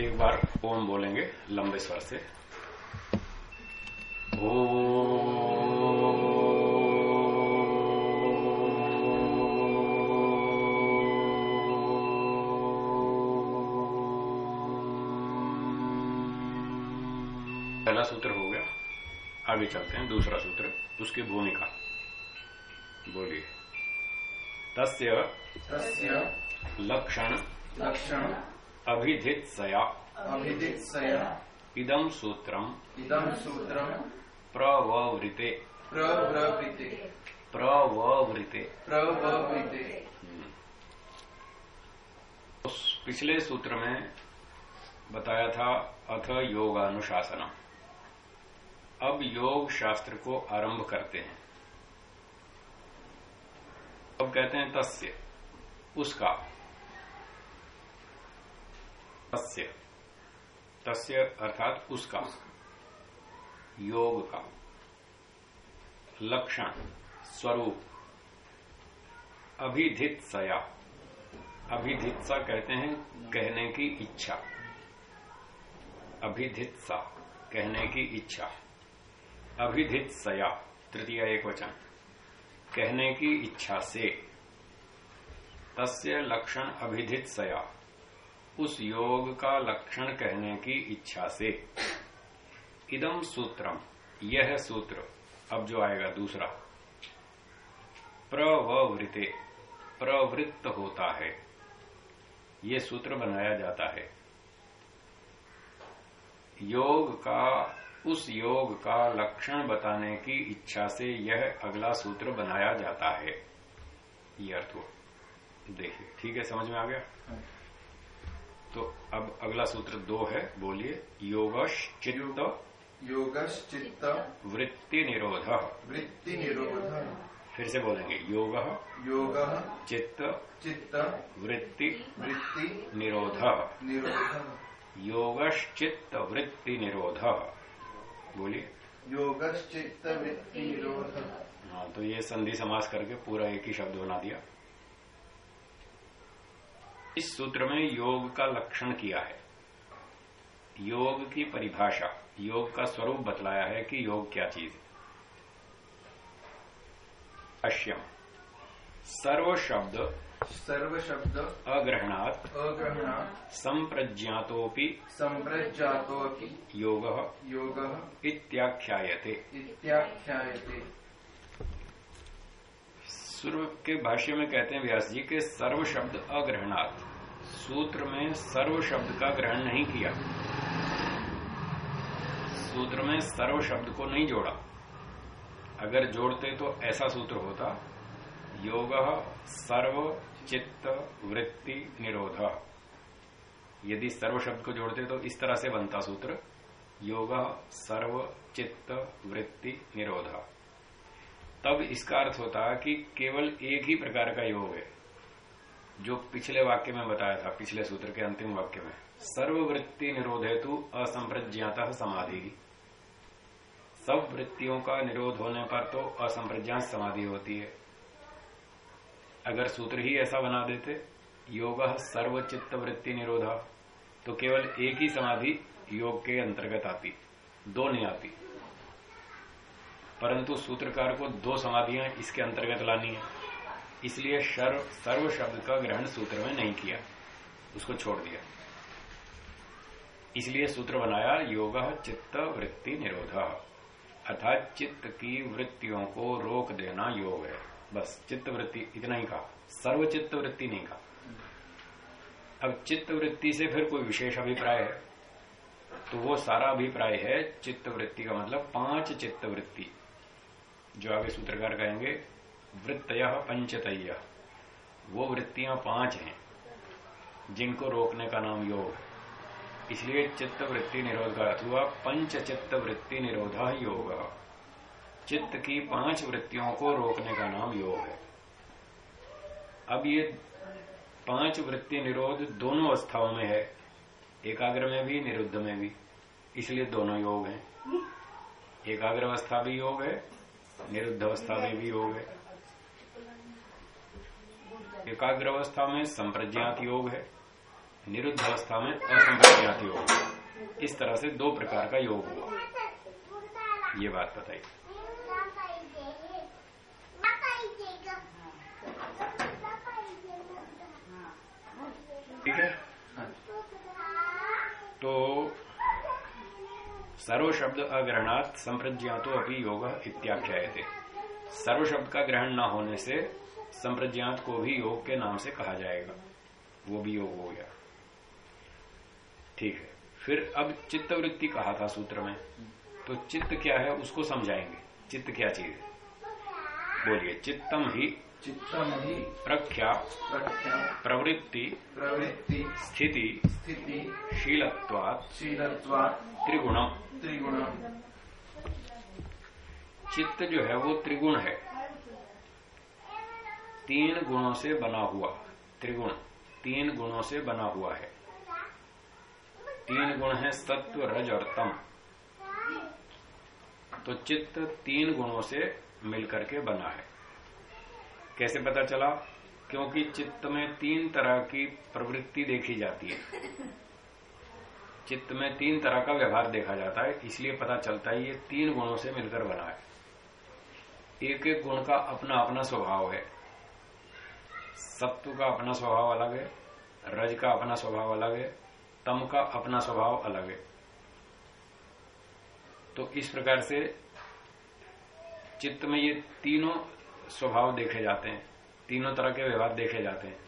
एक बार ओम बोलेंगे लंबे स्वर से। ओ पहला सूत्र हो गया आगे चलते हैं दूसरा सूत्र उसकी भूमिका। बोलिए। तस्य तस्य लक्षण। लक्षण। अभिधित सया अभिदित्सया इदम सूत्रम इदं सूत्रं। प्रवृते प्रवृते प्रवृते प्रवृते उस पिछले सूत्र में बताया था अथ योगानुशासनम। अब योग शास्त्र को आरंभ करते हैं। अब कहते हैं तस्य उसका। तस्य। तस्य अर्थात उसका। योग का। लक्षण। स्वरूप। अभिधित सया अभिधित्सा कहते हैं कहने की इच्छा। अभिधित्सा कहने की इच्छा। अभिधित सया तृतीय एक वचन। कहने की इच्छा से। तस्य लक्षण अभिधित सया उस योग का लक्षण कहने की इच्छा से। इदम सूत्रम, यह सूत्र। अब जो आएगा दूसरा। प्रवृते प्रवृत्त होता है। ये सूत्र बनाया जाता है। योग का, उस योग का लक्षण बताने की इच्छा से यह अगला सूत्र बनाया जाता है। ये अर्थ हो देखिए, ठीक है, समझ में आ गया? तो अब अगला सूत्र दो है बोलिए। योगश्चित्त योगश्चित्त वृत्ति निरोध। वृत्ति निरोध। फिर से बोलेंगे। योग योग चित्त चित्त वृत्ति वृत्ति निरोध। निरोध। योगश्चित्त वृत्ति निरोध। बोलिए। योगश्चित्त वृत्ति निरोध। हाँ तो ये संधि समास करके पूरा एक ही शब्द बना दिया। इस सूत्र में योग का लक्षण किया है। योग की परिभाषा योग का स्वरूप बतलाया है कि योग क्या चीज़ है। अश्यम। सर्व शब्द सर्व शब्द अग्रहणात अग्रहणात् संप्रज्ञातोपि योग योगः इत्याख्यायते। इत्याख्यायते। सूर्य के भाष्य में कहते हैं व्यास जी के सर्व शब्द अग्रहणात्। सूत्र में सर्व शब्द का ग्रहण नहीं किया। सूत्र में सर्व शब्द को नहीं जोड़ा। अगर जोड़ते तो ऐसा सूत्र होता, योग सर्व चित्त वृत्ति निरोध। यदि सर्व शब्द को जोड़ते तो इस तरह से बनता सूत्र, योग सर्व चित्त वृत्ति निरोध। तब इसका अर्थ होता कि केवल एक ही प्रकार का योग है। जो पिछले वाक्य में बताया था, पिछले सूत्र के अंतिम वाक्य में, सर्ववृत्ति निरोध हेतु असंप्रज्ञात समाधि। सब वृत्तियों का निरोध होने पर तो असंप्रज्ञात समाधि होती है। अगर सूत्र ही ऐसा बना देते, योग सर्वचित्त वृत्ति निरोधा तो केवल एक ही समाधि योग के अंतर्गत आती, दो नहीं आती। परंतु सूत्रकार को दो समाधियाँ इसके अंतर्गत लानी है। इसलिए सर्व सर्व शब्द का ग्रहण सूत्र में नहीं किया। उसको छोड़ दिया। इसलिए सूत्र बनाया, योग चित्त वृत्ति निरोध। अर्थात चित्त की वृत्तियों को रोक देना योग है। बस, चित्त वृत्ति, इतना ही कहा। सर्व चित्त वृत्ति नहीं कहा। अब चित्त वृत्ति से फिर कोई विशेष अभिप्राय है? तो वो सारा अभिप्राय है, चित्त वृत्ति का मतलब पाँच चित्त वृत्ति। जो आगे सूत्रकार कहेंगे वृत्तय पंचतय। वो वृत्तियाँ पाँच हैं, जिनको रोकने का नाम योग। इसलिए चित्त वृत्ति निरोध का अर्थ हुआ पंच चित्त वृत्ति निरोधा योग। चित्त की पाँच वृत्तियों को रोकने का नाम योग है। अब ये पाँच वृत्ति निरोध दोनों अवस्थाओं में है, एकाग्र में भी, निरुद्ध में भी। इसलिए दोनों योग हैं। एकाग्र अवस्था भी योग है, निरुद्ध अवस्था में भी योग है। एकाग्र अवस्था में संप्रज्ञात योग है निरुद्ध अवस्था में असंप्रज्ञात योग इस तरह से दो प्रकार का योग हुआ। ये बात बताइए। है हाँ? तो सर्व शब्द अग्रहणात संप्रज्ञातो अपनी योग इत्याख्याय थे सर्व शब्द का ग्रहण न होने से संप्रज्ञात को भी योग के नाम से कहा जाएगा। वो भी योग हो गया। ठीक है। फिर अब चित्त वृत्ति कहा था सूत्र में। तो चित्त क्या है उसको समझाएँगे। चित्त क्या चीज़ है? बोलिए। चित्तम ही चित्तम ही प्रख्या प्रख्या प्रवृत्ति प्रवृत्ति स्थिति स्थिति शीलत्वात् शीलत्वा त्रिगुणम। त्रिगुण चित्त जो है वो त्रिगुण है। तीन गुणों से बना हुआ, त्रिगुण, तीन गुणों से बना हुआ है। तीन गुण है सत्व, रज और तम। तो चित्त तीन गुणों से मिलकर के बना है। कैसे पता चला? क्योंकि चित्त में तीन तरह की प्रवृत्ति देखी जाती है। चित्त में तीन तरह का व्यवहार देखा जाता है, इसलिए पता चलता है ये तीन गुणों से मिलकर बना है। एक एक गुण का अपना अपना स्वभाव है। सत्व का अपना स्वभाव अलग है रज का अपना स्वभाव अलग है तम का अपना स्वभाव अलग है। तो इस प्रकार से चित्त में ये तीनों स्वभाव देखे जाते हैं तीनों तरह के व्यवहार देखे जाते हैं।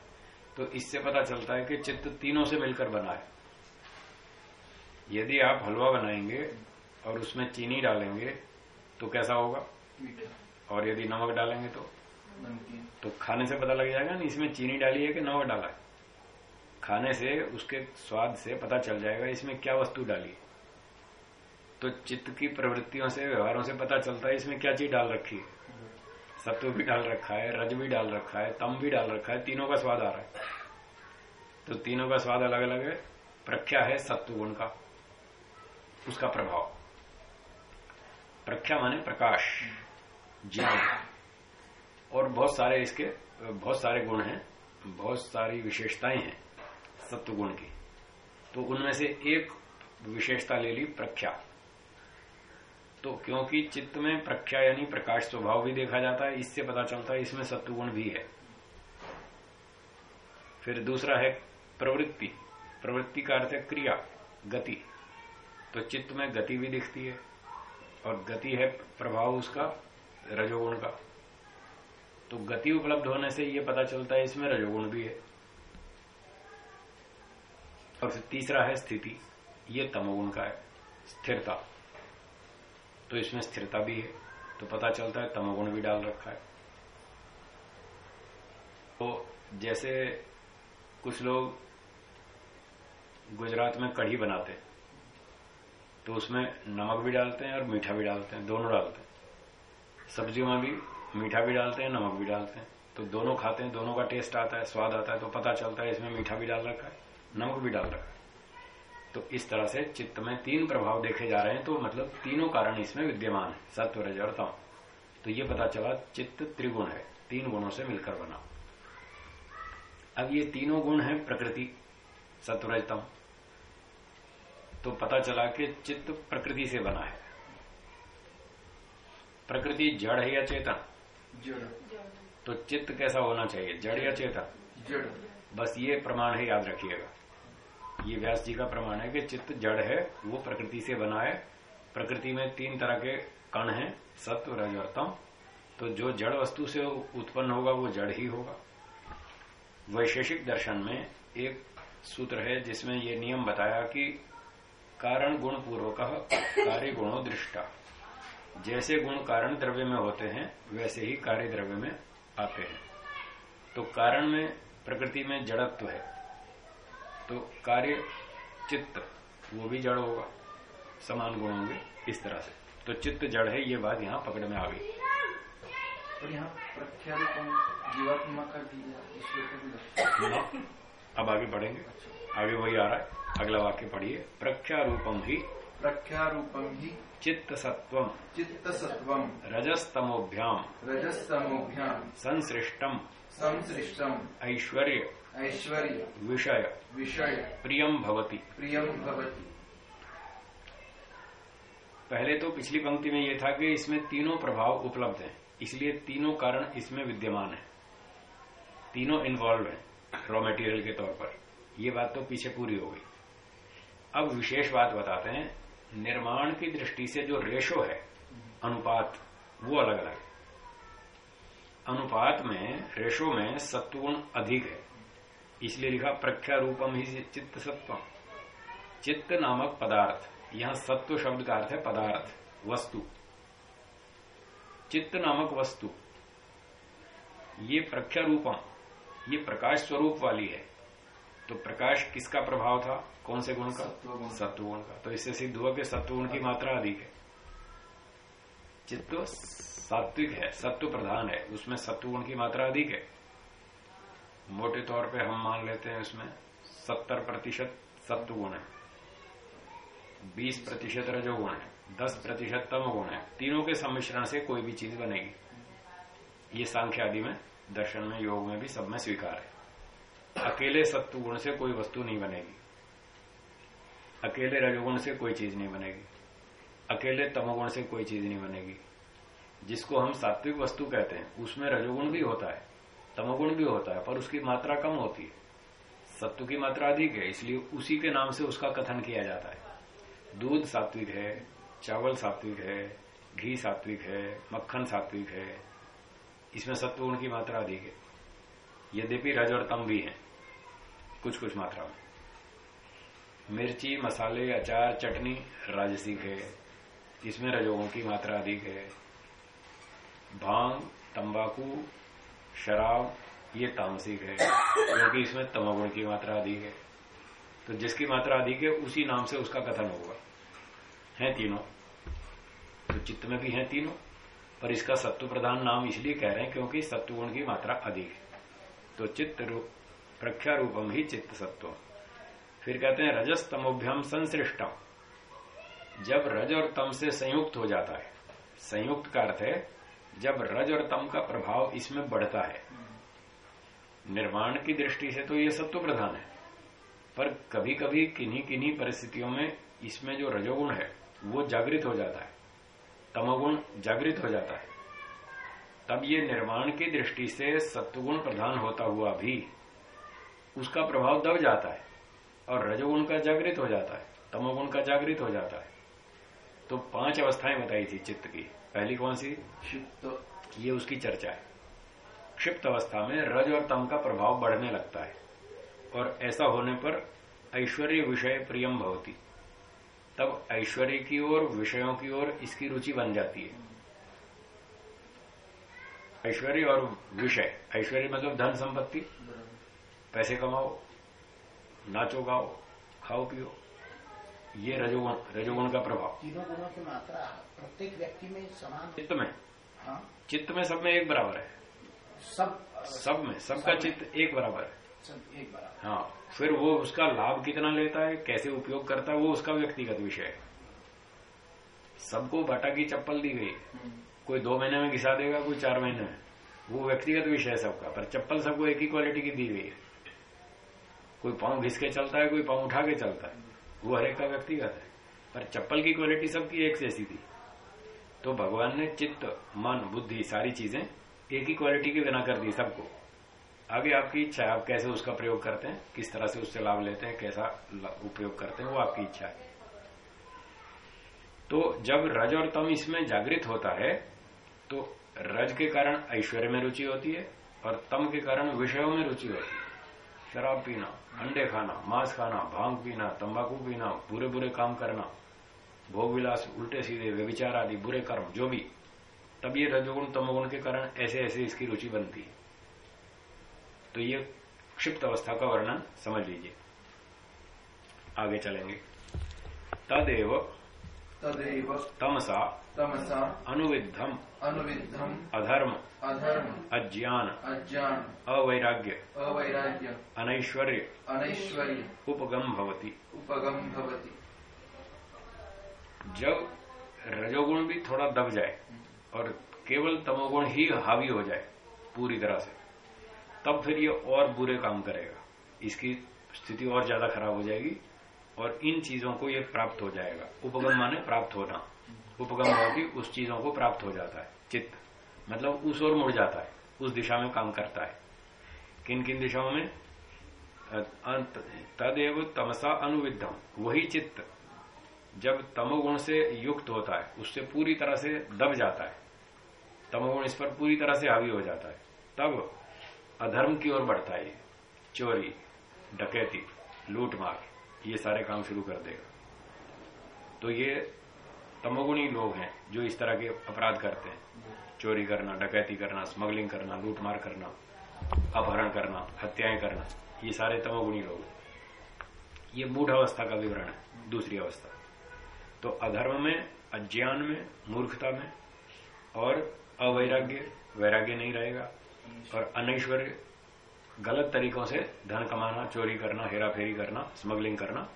तो इससे पता चलता है कि चित्त तीनों से मिलकर बना है। यदि आप हलवा बनाएँगे और उसमें चीनी डालेंगे तो कैसा होगा? और यदि नमक डालेंगे तो? तो खाने से पता लग जाएगा ना इसमें चीनी डाली है कि नमक डाला है? खाने से, उसके स्वाद से पता चल जाएगा इसमें क्या वस्तु डाली है। तो चित्त की प्रवृत्तियों से, व्यवहारों से पता चलता है इसमें क्या चीज़ डाल रखी है। सत्व भी डाल रखा है, रज भी डाल रखा है, तम भी डाल रखा है, तीनों का स्वाद आ रहा है। तो तीनों का स्वाद अलग अलग है। प्रख्या है सत्व गुण का, उसका प्रभाव। प्रख्या माने प्रकाश ज्ञान और बहुत सारे इसके, बहुत सारे गुण हैं, बहुत सारी विशेषताएँ हैं सत्व गुण की। तो उनमें से एक विशेषता ले ली प्रख्या। तो क्योंकि चित्त में प्रख्या यानी प्रकाश स्वभाव भी देखा जाता है, इससे पता चलता है इसमें सत्व गुण भी है। फिर दूसरा है प्रवृत्ति। प्रवृत्ति का अर्थ है क्रिया, गति। तो चित्त में गति भी दिखती है और गति है प्रभाव उसका, रजोगुण का। तो गति उपलब्ध होने से यह पता चलता है इसमें रजोगुण भी है। और तीसरा है स्थिति। ये तमोगुण का है, स्थिरता। तो इसमें स्थिरता भी है तो पता चलता है तमोगुण भी डाल रखा है। तो जैसे कुछ लोग गुजरात में कढ़ी बनाते हैं तो उसमें नमक भी डालते हैं और मीठा भी डालते हैं, दोनों डालते हैं। सब्जियों में भी मीठा भी डालते हैं, नमक भी डालते हैं। तो दोनों खाते हैं, दोनों का टेस्ट आता है, स्वाद आता है तो पता चलता है इसमें मीठा भी डाल रखा है, नमक भी डाल रखा है। तो इस तरह से चित्त में तीन प्रभाव देखे जा रहे हैं तो मतलब तीनों कारण इसमें विद्यमान है सत्व रज और तम। तो ये पता चला, चित्त त्रिगुण है, तीन गुणों से मिलकर बना। अब ये तीनों गुण है प्रकृति, सत्वरज, तम। तो पता चला कि चित्त प्रकृति से बना है। प्रकृति जड़ है या चेतन? तो चित्त कैसा होना चाहिए? जड़ या चेतन जड़। बस ये प्रमाण है याद रखिएगा। ये व्यास जी का प्रमाण है कि चित्त जड़ है वो प्रकृति से बना है। प्रकृति में तीन तरह के कण हैं सत्व रज और तम। तो जो जड़ वस्तु से उत्पन्न होगा वो जड़ ही होगा। वैशेषिक दर्शन में एक सूत्र है जिसमें ये नियम बताया कि कारण गुण पूर्वक कार्य गुणों दृष्टा। जैसे गुण कारण द्रव्य में होते हैं वैसे ही कार्य द्रव्य में आते हैं। तो कारण में प्रकृति में जड़त्व है। तो कार्य चित्त वो भी जड़ होगा। समान गुण होंगे इस तरह से। तो चित्त जड़ है ये बात यहाँ पकड़ में आ गई। और यहाँ जीवात्मा का ना, अब आगे बढ़ेंगे। आगे वही आ रहा है। अगला वाक्य पढ़िए। प्रख्या रूपम ही। प्रख्यारूपम ही चित्त सत्वम चित्त सत्वम रजस्तमोभ्याम। रजस्तमोभ्याम। संसृष्टम। संसृष्टम। ऐश्वर्य। ऐश्वर्य। विषय। विषय। प्रियम भवती। प्रियम भवती। पहले तो पिछली पंक्ति में यह था कि इसमें तीनों प्रभाव उपलब्ध हैं। इसलिए तीनों कारण इसमें विद्यमान है। तीनों इन्वॉल्व है रॉ मटेरियल के तौर पर। यह बात तो पीछे पूरी हो गई। अब विशेष बात बताते हैं निर्माण की दृष्टि से जो रेशो है, अनुपात, वो अलग अलग है। अनुपात में, रेशो में सत्वगुण अधिक है। इसलिए लिखा प्रख्या रूपम ही चित्त सत्व चित्त नामक पदार्थ, यहाँ सत्व शब्द का अर्थ है पदार्थ, वस्तु। चित्त नामक वस्तु, ये प्रख्या रूपम ये प्रकाश स्वरूप वाली है। तो प्रकाश किसका प्रभाव था? कौन से गुण का? सत्वगुण। सत्वगुण का। तो इससे सिद्ध हुआ कि सत्वगुण की मात्रा अधिक है। चित्त सात्विक है सत्व प्रधान है उसमें सत्वगुण की मात्रा अधिक है। मोटे तौर पे हम मान लेते हैं उसमें सत्तर प्रतिशत सत्वगुण है। बीस प्रतिशत रजोगुण है दस प्रतिशत तम गुण है। तीनों के सम्मिश्रण से कोई भी चीज़ बनेगी। ये सांख्य आदि में दर्शन में योग में भी सब में स्वीकार है। अकेले सत्व गुण से कोई वस्तु नहीं बनेगी। अकेले रजोगुण से कोई चीज़ नहीं बनेगी। अकेले तमोगुण से कोई चीज़ नहीं बनेगी। जिसको हम सात्विक वस्तु कहते हैं, उसमें रजोगुण भी होता है, तमोगुण भी होता है, पर उसकी मात्रा कम होती है। सत्व की मात्रा अधिक है, इसलिए उसी के नाम से उसका कथन किया जाता है। दूध सात्विक है, चावल सात्विक है, घी सात्विक है, मक्खन सात्विक है, इसमें सत्वगुण की मात्रा अधिक है। यद्यपि रज और तम भी है कुछ कुछ मात्रा में। मिर्ची, मसाले, अचार, चटनी राजसिक है। इसमें रजोगों की मात्रा अधिक है। भाँग, तंबाकू, शराब, ये तामसिक है, क्योंकि इसमें तमोगुण की मात्रा अधिक है। तो जिसकी मात्रा अधिक है, उसी नाम से उसका कथन होगा। है तीनों? तो चित्त में भी है तीनों, पर इसका सत्व प्रधान नाम इसलिए कह रहे हैं क्योंकि सत्वगुण की मात्रा अधिक है। तो चित्त रूप, प्रख्या रूपम ही चित्त सत्व। फिर कहते हैं, रजस तमोभ्यम संश्रिष्टम जब रज और तम से संयुक्त हो जाता है, संयुक्त का अर्थ है, जब रज और तम का प्रभाव इसमें बढ़ता है। निर्माण की दृष्टि से तो ये सत्व प्रधान है, पर कभी कभी किन्हीं किन्हीं परिस्थितियों में इसमें जो रजोगुण है, वो जागृत हो जाता है, तमोगुण जागृत हो जाता है। तब ये निर्माण की दृष्टि से सत्वगुण प्रधान होता हुआ भी, उसका प्रभाव दब जाता है। और रजोगुण का जागृत हो जाता है तमोगुण का जागृत हो जाता है। तो पाँच अवस्थाएँ बताई थी चित्त की। पहली कौन सी? क्षिप्त। ये उसकी चर्चा है। क्षिप्त अवस्था में रज और तम का प्रभाव बढ़ने लगता है और ऐसा होने पर ऐश्वर्य विषय प्रियम भवती। तब ऐश्वर्य की ओर विषयों की ओर इसकी रुचि बन जाती है। ऐश्वर्य और विषय। ऐश्वर्य मतलब धन संपत्ति। पैसे कमाओ नाचो गाओ खाओ पियो। ये रजोगुण रजोगुण का प्रभाव। तीनों गुणों की मात्रा प्रत्येक व्यक्ति में समान चित्त में। हाँ। चित्त में सब में एक बराबर है। सब सब में सबका सब चित्त एक बराबर है। सब एक बराबर। हाँ फिर वो उसका लाभ कितना लेता है कैसे उपयोग करता है वो उसका व्यक्तिगत विषय है। सबको बाटा की चप्पल दी गई। कोई दो महीने में घिसा देगा कोई चार महीने में। वो व्यक्तिगत विषय है सबका पर चप्पल सबको एक ही क्वालिटी की दी गई है। कोई पाँव घिस के चलता है, कोई पाँव उठा के चलता है। वो हरेक का व्यक्तिगत है। पर चप्पल की क्वालिटी सबकी एक जैसी थी। तो भगवान ने चित्त, मन, बुद्धि, सारी चीज़ें एक ही क्वालिटी के बिना कर दी सबको। आगे आपकी इच्छा है, आप कैसे उसका प्रयोग करते हैं, किस तरह से उससे लाभ लेते हैं, कैसा उपयोग करते हैं, वो आपकी इच्छा है। तो जब रज और तम इसमें जागृत होता है तो रज के कारण ऐश्वर्य में रुचि होती है और तम के कारण विषयों में रुचि होती है। शराब पीना अंडे खाना मांस खाना भाँग पीना तंबाकू पीना बुरे बुरे काम करना भोग विलास उल्टे सीधे व्यभिचार आदि बुरे कर्म जो भी तब ये रजोगुण तमोगुण के कारण ऐसे ऐसे इसकी रुचि बनती है। तो ये क्षिप्त अवस्था का वर्णन समझ लीजिए। आगे चलेंगे। तदेव तदेव तमसा तमसा अनुविद्धम। अनुविद्धम। अधर्म। अधर्म। अज्ञान। अज्ञान। अवैराग्य। अवैराग्य। अनैश्वर्य। अनैश्वर्य। उपगम भवती। उपगम भवति। जब रजोगुण भी थोड़ा दब जाए और केवल तमोगुण ही हावी हो जाए पूरी तरह से तब फिर ये और बुरे काम करेगा। इसकी स्थिति और ज़्यादा खराब हो जाएगी और इन चीज़ों को ये प्राप्त हो जाएगा। उपगम माने प्राप्त होना। उपगम होती उस चीज़ों को प्राप्त हो जाता है। चित्त मतलब उस ओर मुड़ जाता है। उस दिशा में काम करता है। किन किन दिशाओं में? तदेव तमसा अनुविधम वही चित्त, जब तमोगुण से युक्त होता है, उससे पूरी तरह से दब जाता है। तमोगुण इस पर पूरी तरह से हावी हो जाता है। तब अधर्म की ओर बढ़ता है। चोरी, डकैती, लूटमार। ये सारे काम शुरू कर देगा। तो ये तमोगुणी लोग हैं जो इस तरह के अपराध करते हैं। चोरी करना, डकैती करना, स्मगलिंग करना, लूटमार करना, अपहरण करना, हत्याएँ करना, ये सारे तमोगुणी लोग हैं। ये मूढ़ अवस्था का विवरण है, दूसरी अवस्था। तो अधर्म में, अज्ञान में, मूर्खता में और अवैराग्य, वैराग्य नहीं रहेगा और अनैश्वर्य गलत तरीकों से धन कमाना चोरी करना हेरा फेरी करना स्मगलिंग करना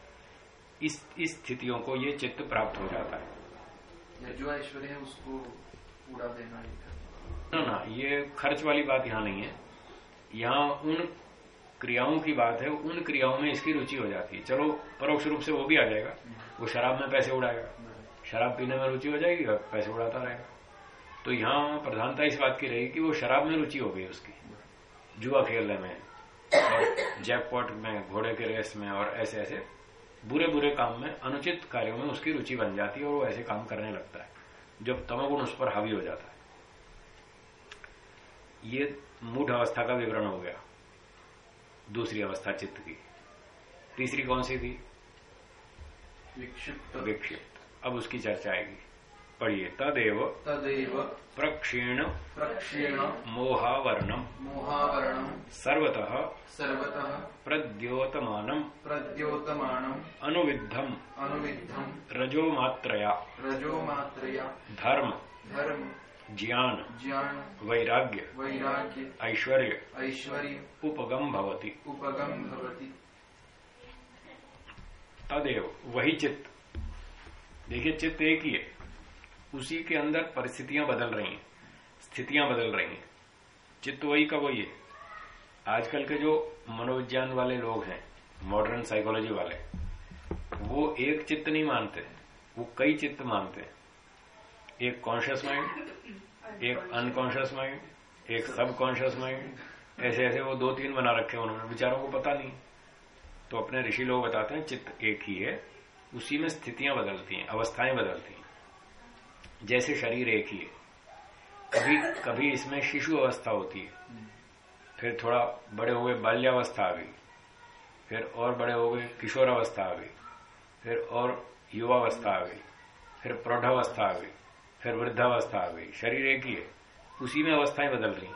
इस इस स्थितियों को ये चित्त प्राप्त हो जाता है। जो ऐश्वर्य है उसको पूरा देना ना ना ये खर्च वाली बात यहाँ नहीं है। यहाँ उन क्रियाओं की बात है उन क्रियाओं में इसकी रुचि हो जाती है। चलो परोक्ष रूप से वो भी आ जाएगा। वो शराब में पैसे उड़ाएगा। शराब पीने में रुचि हो जाएगी पैसे उड़ाता रहेगा। तो यहाँ प्रधानता इस बात की रहेगी कि वो शराब में रुचि हो गई उसकी। जुआ खेलने में। और जैकपॉट में घोड़े के रेस में और ऐसे ऐसे बुरे बुरे काम में अनुचित कार्यों में उसकी रुचि बन जाती है और वो ऐसे काम करने लगता है जब तमोगुण उस पर हावी हो जाता है। ये मूढ़ अवस्था का विवरण हो गया। दूसरी अवस्था चित्त की। तीसरी कौन सी थी? विक्षिप्त। विक्षिप्त। अब उसकी चर्चा आएगी। पढ़िए तदेव तदेव प्रक्षीण प्रक्षीण मोहावरणम मोहावरणम सर्वतः सर्वतः प्रद्योतमानम प्रद्योतमानम अनुविद्धम अनुविद्धम रजोमात्रया रजोमात्रया धर्म धर्म ज्ञान ज्ञान वैराग्य वैराग्य ऐश्वर्य ऐश्वर्य उपगम भवति। उपगम भवति। तदेव वही चित्त। देखिए चित्त एक ही है। उसी के अंदर परिस्थितियाँ बदल रही हैं, स्थितियाँ बदल रही हैं। चित्त वही का वही है। आजकल के जो मनोविज्ञान वाले लोग हैं मॉडर्न साइकोलॉजी वाले, वो एक चित्त नहीं मानते, वो कई चित्त मानते हैं। एक कॉन्शियस माइंड एक अनकॉन्शियस माइंड एक सब कॉन्शियस माइंड ऐसे ऐसे वो दो तीन बना रखे उन्होंने विचारों को पता नहीं। तो अपने ऋषि लोग बताते हैं, चित्त एक ही है, उसी में स्थितियाँ बदलती हैं, अवस्थाएँ बदलती हैं। जैसे शरीर एक ही है। कभी कभी इसमें शिशु अवस्था होती है। फिर थोड़ा बड़े हुए बाल्यावस्था आ गई। फिर और बड़े हो गए किशोर अवस्था आ गई। फिर और युवावस्था आ गई। फिर प्रौढ़ावस्था आ गई। फिर वृद्धावस्था आ गई। शरीर एक ही है। उसी में अवस्थाएँ बदल रही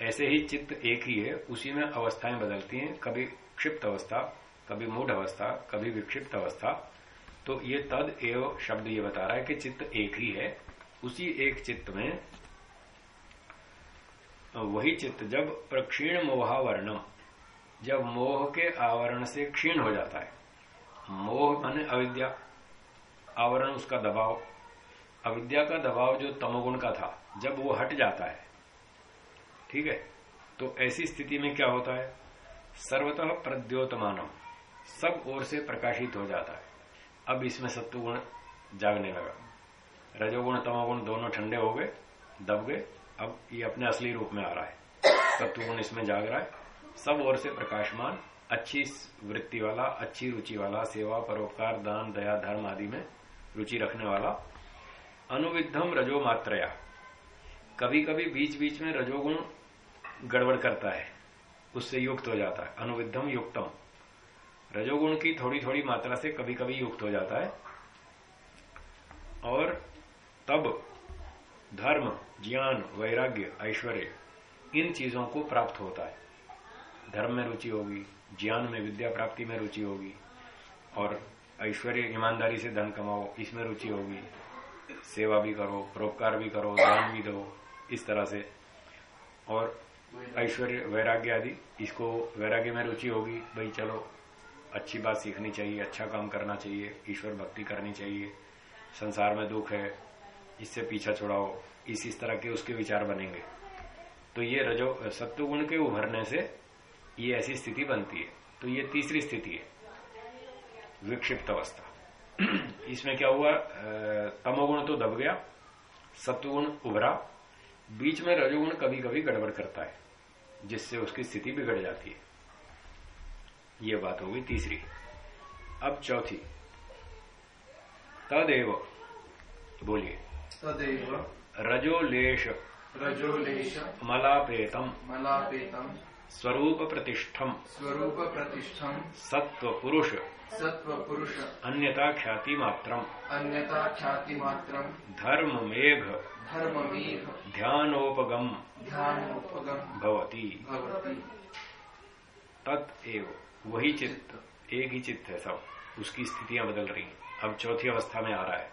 ऐसे ही चित्त एक ही है। उसी में अवस्थाएँ बदलती हैं। कभी क्षिप्त अवस्था, कभी मूढ़ अवस्था, कभी विक्षिप्त अवस्था। तो ये तद एव शब्द ये बता रहा है कि चित्त एक ही है। उसी एक चित्त में, वही चित्त जब प्रक्षीण मोहावरणम जब मोह के आवरण से क्षीण हो जाता है। मोह माने अविद्या। आवरण उसका दबाव। अविद्या का दबाव जो तमोगुण का था, जब वो हट जाता है। ठीक है? तो ऐसी स्थिति में क्या होता है? सर्वतः प्रद्योतमानम। सब ओर से प्रकाशित हो जाता है। अब इसमें सत्वगुण जागने लगा। रजोगुण, तमोगुण दोनों ठंडे हो गए, दब गए, अब ये अपने असली रूप में आ रहा है। सत्वगुण इसमें जाग रहा है। सब ओर से प्रकाशमान, अच्छी वृत्ति वाला, अच्छी रुचि वाला, सेवा, परोपकार, दान, दया, धर्म आदि में रुचि रखने वाला। अनुविधम रजो मात्रया कभी कभी बीच बीच में रजोगुण गड़बड़ करता है, उससे युक्त हो जाता है। अनुविधम युक्तम। रजोगुण की थोड़ी थोड़ी मात्रा से कभी कभी युक्त हो जाता है। और तब धर्म, ज्ञान, वैराग्य, ऐश्वर्य, इन चीज़ों को प्राप्त होता है। धर्म में रुचि होगी, ज्ञान में विद्या प्राप्ति में रुचि होगी, और ऐश्वर्य, ईमानदारी से धन कमाओ, इसमें रुचि होगी। सेवा भी करो, परोपकार भी करो, दान भी दो, इस तरह से। और ऐश्वर्य, वैराग्य आदि, इसको, वैराग्य में रुचि होगी, भाई चलो अच्छी बात सीखनी चाहिए अच्छा काम करना चाहिए, ईश्वर भक्ति करनी चाहिए, संसार में दुख है, इससे पीछा छुड़ाओ, इस इस तरह के उसके विचार बनेंगे। तो ये रजो, सत्वगुण के उभरने से ये ऐसी स्थिति बनती है। तो ये तीसरी स्थिति है, विक्षिप्त अवस्था। इसमें क्या हुआ तमोगुण तो दब गया, सत्वगुण उभरा, बीच में रजोगुण कभी कभी गड़बड़ करता है, जिससे उसकी स्थिति बिगड़ जाती है। ये बात होगी तीसरी। अब चौथी। तदेव। बोलिए। तदेव। रजोलेश। रजोलेश। मलापेतम। मलापेतम। स्वरूप प्रतिष्ठम स्वरूप प्रतिष्ठम सत्व पुरुष सत्व पुरुष अन्यता ख्याति मात्रम अन्यता ख्याति मात्रम धर्म मेघ धर्म मेघ ध्यानोपगम। ध्यानोपगम। भवती। भवती। तत्व वही चित्त, एक ही चित्त है सब। उसकी स्थितियाँ बदल रही हैं। अब चौथी अवस्था में आ रहा है।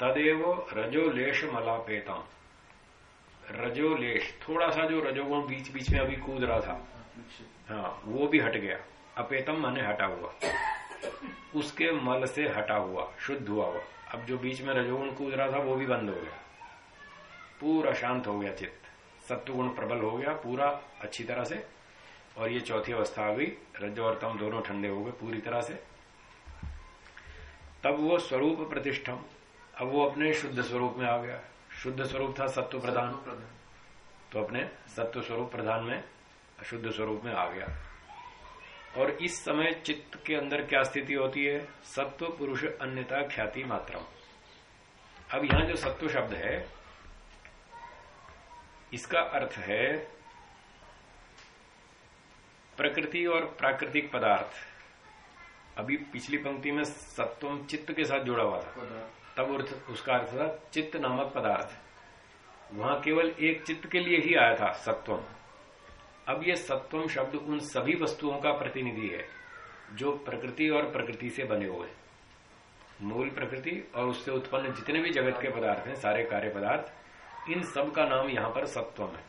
तदेव रजोलेश मलापेतम। रजोलेश, थोड़ा सा जो रजोगुण बीच बीच में अभी कूद रहा था हाँ वो भी हट गया। अपेतम माने हटा हुआ। उसके मल से हटा हुआ, शुद्ध हुआ हुआ अब जो बीच में रजोगुण कूद रहा था, वो भी बंद हो गया। पूरा शांत हो गया चित्त। सत्वगुण प्रबल हो गया, पूरा अच्छी तरह से और ये चौथी अवस्था आ गई। रज और तम दोनों ठंडे हो गए पूरी तरह से। तब वो स्वरूप प्रतिष्ठम। अब वो अपने शुद्ध स्वरूप में आ गया। शुद्ध स्वरूप था सत्व प्रधान। तो अपने सत्व स्वरूप प्रधान में, अशुद्ध स्वरूप में आ गया। और इस समय चित्त के अंदर क्या स्थिति होती है? सत्व पुरुष अन्यता ख्याति मात्रम। अब यहाँ जो सत्व शब्द है, इसका अर्थ है प्रकृति और प्राकृतिक पदार्थ। अभी पिछली पंक्ति में सत्वम चित्त के साथ जुड़ा हुआ था। तब उसका अर्थ था चित्त नामक पदार्थ। वहाँ केवल एक चित्त के लिए ही आया था सत्वम। अब ये सत्वम शब्द उन सभी वस्तुओं का प्रतिनिधि है जो प्रकृति और प्रकृति से बने हुए मूल प्रकृति और उससे उत्पन्न जितने भी जगत के पदार्थ हैं सारे कार्य पदार्थ इन सब का नाम यहाँ पर सत्वम है।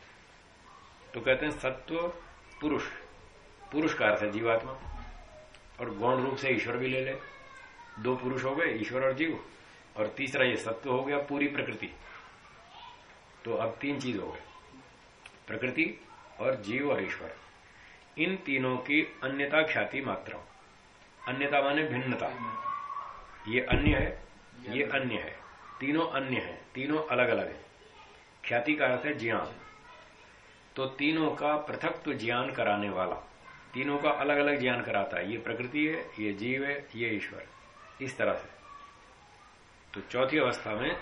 तो कहते हैं सत्व पुरुष। पुरुष का अर्थ है जीवात्मा। और गौण रूप से ईश्वर भी ले ले। दो पुरुष हो गए, ईश्वर और जीव। और तीसरा ये सत्व हो गया पूरी प्रकृति। तो अब तीन चीज़ हो गए प्रकृति और जीव और ईश्वर। इन तीनों की अन्यता ख्याति मात्रा अन्यता माने भिन्नता। ये अन्य है, ये अन्य है। तीनों अन्य है, तीनों अलग अलग है। ख्याति का अर्थ है ज्ञान। तो तीनों का पृथक तो ज्ञान कराने वाला। तीनों का अलग अलग ज्ञान कराता है। ये प्रकृति है, ये जीव है, ये ईश्वर। इस तरह से। तो चौथी अवस्था में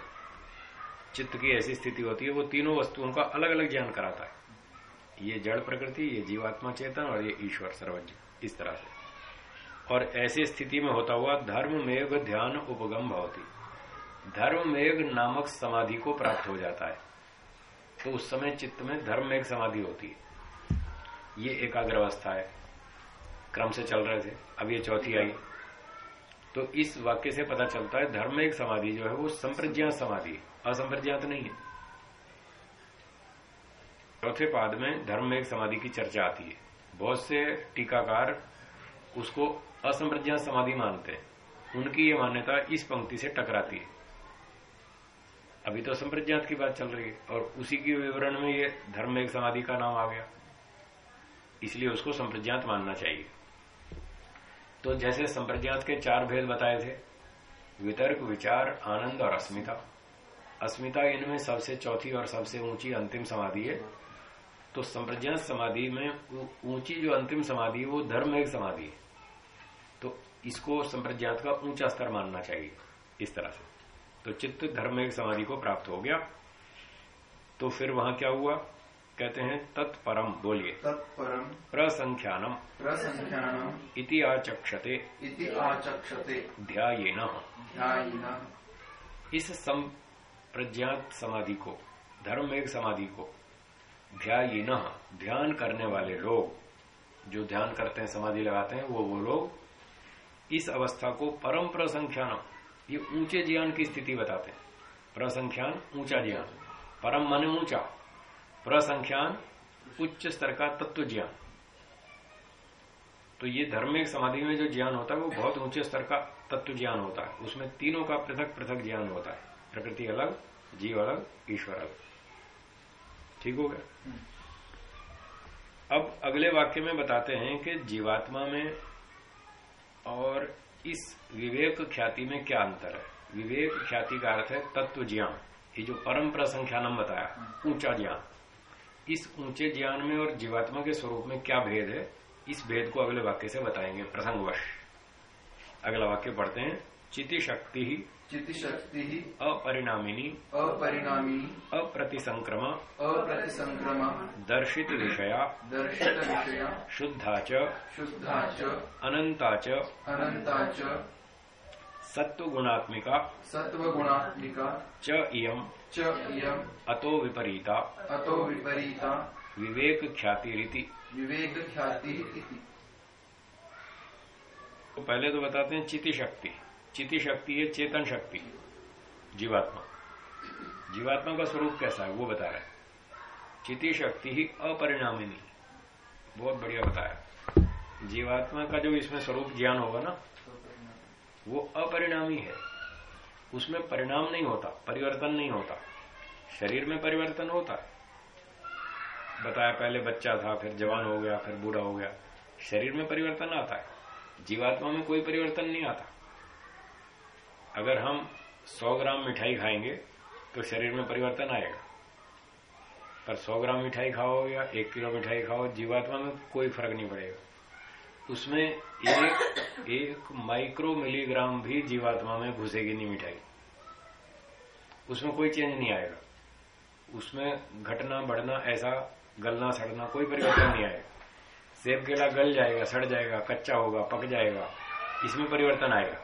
चित्त की ऐसी स्थिति होती है, वो तीनों वस्तुओं का अलग अलग ज्ञान कराता है। ये जड़ प्रकृति, ये जीवात्मा चेतन और ये ईश्वर सर्वज्ञ, इस तरह से। और ऐसी स्थिति में होता हुआ धर्म, मेघ, ध्यान, उपगम भवती। धर्म, मेघ नामक समाधि को प्राप्त हो जाता है। तो उस समय चित्त में धर्म, मेघ समाधि होती है। ये एकाग्र अवस्था है। क्रम से चल रहे थे। अब ये चौथी आई। तो इस वाक्य से पता चलता है, धर्म एक समाधि जो है, वो संप्रज्ञात समाधि असंप्रज्ञात नहीं है। चौथे पाद में धर्म एक समाधि की चर्चा आती है। बहुत से टीकाकार उसको असंप्रज्ञात समाधि मानते हैं। उनकी ये मान्यता इस पंक्ति से टकराती है। अभी तो संप्रज्ञात की बात चल रही है और उसी के विवरण में ये धर्म एक समाधि का नाम आ गया। इसलिए उसको संप्रज्ञात मानना चाहिए। तो जैसे संप्रज्ञात के चार भेद बताए थे, वितर्क, विचार, आनंद और अस्मिता। अस्मिता इनमें सबसे चौथी और सबसे ऊँची अंतिम समाधि है। तो संप्रज्ञात समाधि में ऊँची जो अंतिम समाधि है, वो धर्म एक समाधि है। तो इसको संप्रज्ञात का ऊँचा स्तर मानना चाहिए, इस तरह से। तो चित्त धर्म एक समाधि को प्राप्त हो गया। तो फिर वहाँ क्या हुआ? कहते हैं तत्परम बोलिए। तत्परम प्रसंख्यानम प्रसंख्यानम इति आचक्षते। इति आचक्षते। ध्यान ध्यान इस संप्रज्ञात समाधि को धर्म एक समाधि को ध्यान ध्यान करने वाले लोग जो ध्यान करते हैं समाधि लगाते हैं वो वो लोग इस अवस्था को परम प्रसंख्यान। ये ऊँचे ज्ञान की स्थिति बताते हैं। प्रसंख्यान ऊँचा ज्ञान। परम मन ऊँचा। प्रसंख्यान उच्च स्तर का तत्व ज्ञान। तो ये धार्मिक समाधि में जो ज्ञान होता है, वो बहुत ऊँचे स्तर का तत्व ज्ञान होता है। उसमें तीनों का पृथक पृथक ज्ञान होता है। प्रकृति अलग, जीव अलग, ईश्वर अलग। ठीक हो गया? अब अगले वाक्य में बताते हैं कि जीवात्मा में और इस विवेक ख्याति में क्या अंतर है। विवेक ख्याति का अर्थ है तत्व ज्ञान। ये जो परम प्रसंख्यानम बताया, ऊँचा ज्ञान। इस ऊँचे ज्ञान में और जीवात्मा के स्वरूप में क्या भेद है? इस भेद को अगले वाक्य से बताएँगे। प्रसंगवश। अगला वाक्य पढ़ते हैं। चिति शक्ति ही चिति शक्ति ही अपरिणामिनी। अपरिणामी अप्रतिसंक्रमा। अप्रतिसंक्रमा। दर्शित विषया। दर्शित विषया। शुद्धा च। शुद्धा च। अनंता च। अनंता च। सत्व गुणात्मिका सत्वगुणात्मिका। च इयम। च इयम अतो विपरीता। अतो विपरीता। विवेक ख्याति रीति विवेक ख्याति तो पहले तो बताते हैं चिति शक्ति। चिति शक्ति है चेतन शक्ति जीवात्मा। जीवात्मा का स्वरूप कैसा है वो बता रहे हैं। चिति शक्ति ही अपरिणामिनी। बहुत बढ़िया बताया। जीवात्मा का जो इसमें स्वरूप ज्ञान होगा ना वो अपरिणामी है। उसमें परिणाम नहीं होता, परिवर्तन नहीं होता। शरीर में परिवर्तन होता। है बताया पहले बच्चा था, फिर जवान हो गया, फिर बूढ़ा हो गया। शरीर में परिवर्तन आता है। जीवात्मा में कोई परिवर्तन नहीं आता। अगर हम 100 ग्राम मिठाई खाएँगे तो शरीर में परिवर्तन आएगा। पर 100 ग्राम मिठाई खाओ या एक किलो मिठाई खाओ, जीवात्मा में कोई फ़र्क नहीं पड़ेगा। उसमें एक एक माइक्रो मिलीग्राम भी जीवात्मा में घुसेगी नहीं मिठाई। उसमें कोई चेंज नहीं आएगा। उसमें घटना, बढ़ना, ऐसा गलना, सड़ना कोई परिवर्तन नहीं आएगा। सेब केला गल जाएगा, सड़ जाएगा, कच्चा होगा, पक जाएगा, इसमें परिवर्तन आएगा।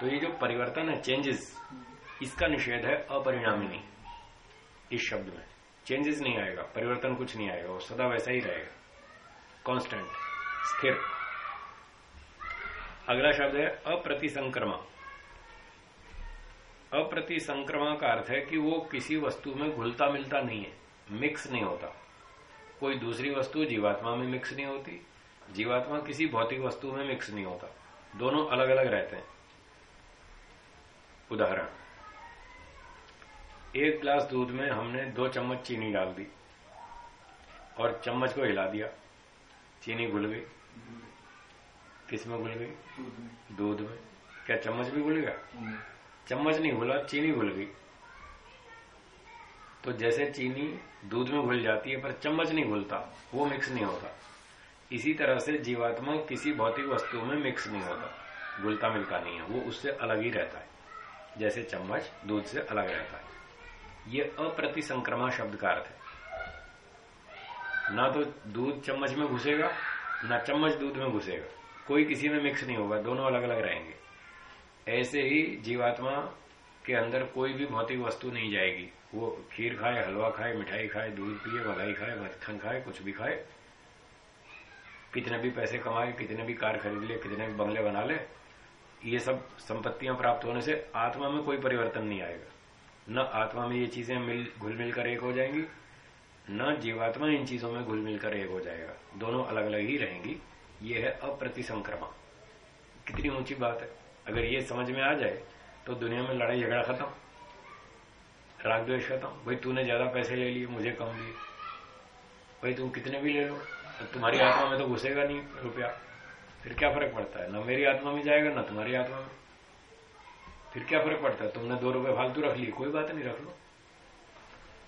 तो ये जो परिवर्तन है चेंजेस इसका निषेध है अपरिणामिनी, इस शब्द में। चेंजेस नहीं आएगा, परिवर्तन कुछ नहीं आएगा, वो सदा वैसा ही रहेगा। कांस्टेंट स्थिर। अगला शब्द है अप्रतिसंक्रमा। अप्रतिसंक्रमा का अर्थ है कि वो किसी वस्तु में घुलता मिलता नहीं है मिक्स नहीं होता। कोई दूसरी वस्तु जीवात्मा में मिक्स नहीं होती जीवात्मा किसी भौतिक वस्तु में मिक्स नहीं होता। दोनों अलग अलग रहते हैं। उदाहरण एक ग्लास दूध में हमने दो चम्मच चीनी डाल दी और चम्मच को हिला दिया। चीनी घुल गई। किसमें घुल गई? दूध में। क्या चम्मच भी घुल गया? चम्मच नहीं घुला, चीनी घुल गई। तो जैसे चीनी दूध में घुल जाती है, पर चम्मच नहीं घुलता, वो मिक्स नहीं होता। इसी तरह से जीवात्मा किसी भौतिक वस्तु में मिक्स नहीं होता, घुलता मिलता नहीं है, वो उससे अलग ही रहता है। जैसे चम्मच दूध से अलग रहता है। ये अप्रतिसंक्रमा शब्द का अर्थ है। ना तो दूध चम्मच में घुसेगा, ना चम्मच दूध में घुसेगा। कोई किसी में मिक्स नहीं होगा, दोनों अलग अलग रहेंगे। ऐसे ही जीवात्मा के अंदर कोई भी भौतिक वस्तु नहीं जाएगी। वो खीर खाए, हलवा खाए, मिठाई खाए, दूध पिए, मलाई खाए, मक्खन खाए, कुछ भी खाए, कितने भी पैसे कमाए, कितने भी कार खरीद ले, कितने भी बंगले बना ले, ये सब संपत्तियाँ प्राप्त होने से आत्मा में कोई परिवर्तन नहीं आएगा। न आत्मा में ये चीज़ें मिल, घुल मिलकर एक हो जाएँगी, न जीवात्मा इन चीज़ों में घुल मिलकर एक हो जाएगा। दोनों अलग अलग ही रहेंगी। ये है अप्रतिसंक्रमा। कितनी ऊँची बात है। अगर ये समझ में आ जाए तो दुनिया में लड़ाई झगड़ा खत्म। राग द्वेष खत्म। भाई, तूने ज़्यादा पैसे ले लिए, मुझे कम दिए। भाई, तुम कितने भी ले लो तुम्हारी आत्मा में तो घुसेगा नहीं रुपया। फिर क्या फ़र्क पड़ता है? ना मेरी आत्मा में जाएगा, ना तुम्हारी आत्मा में। फिर क्या फ़र्क पड़ता है? तुमने दो रुपए फालतू रख लिए, कोई बात नहीं, रख लो।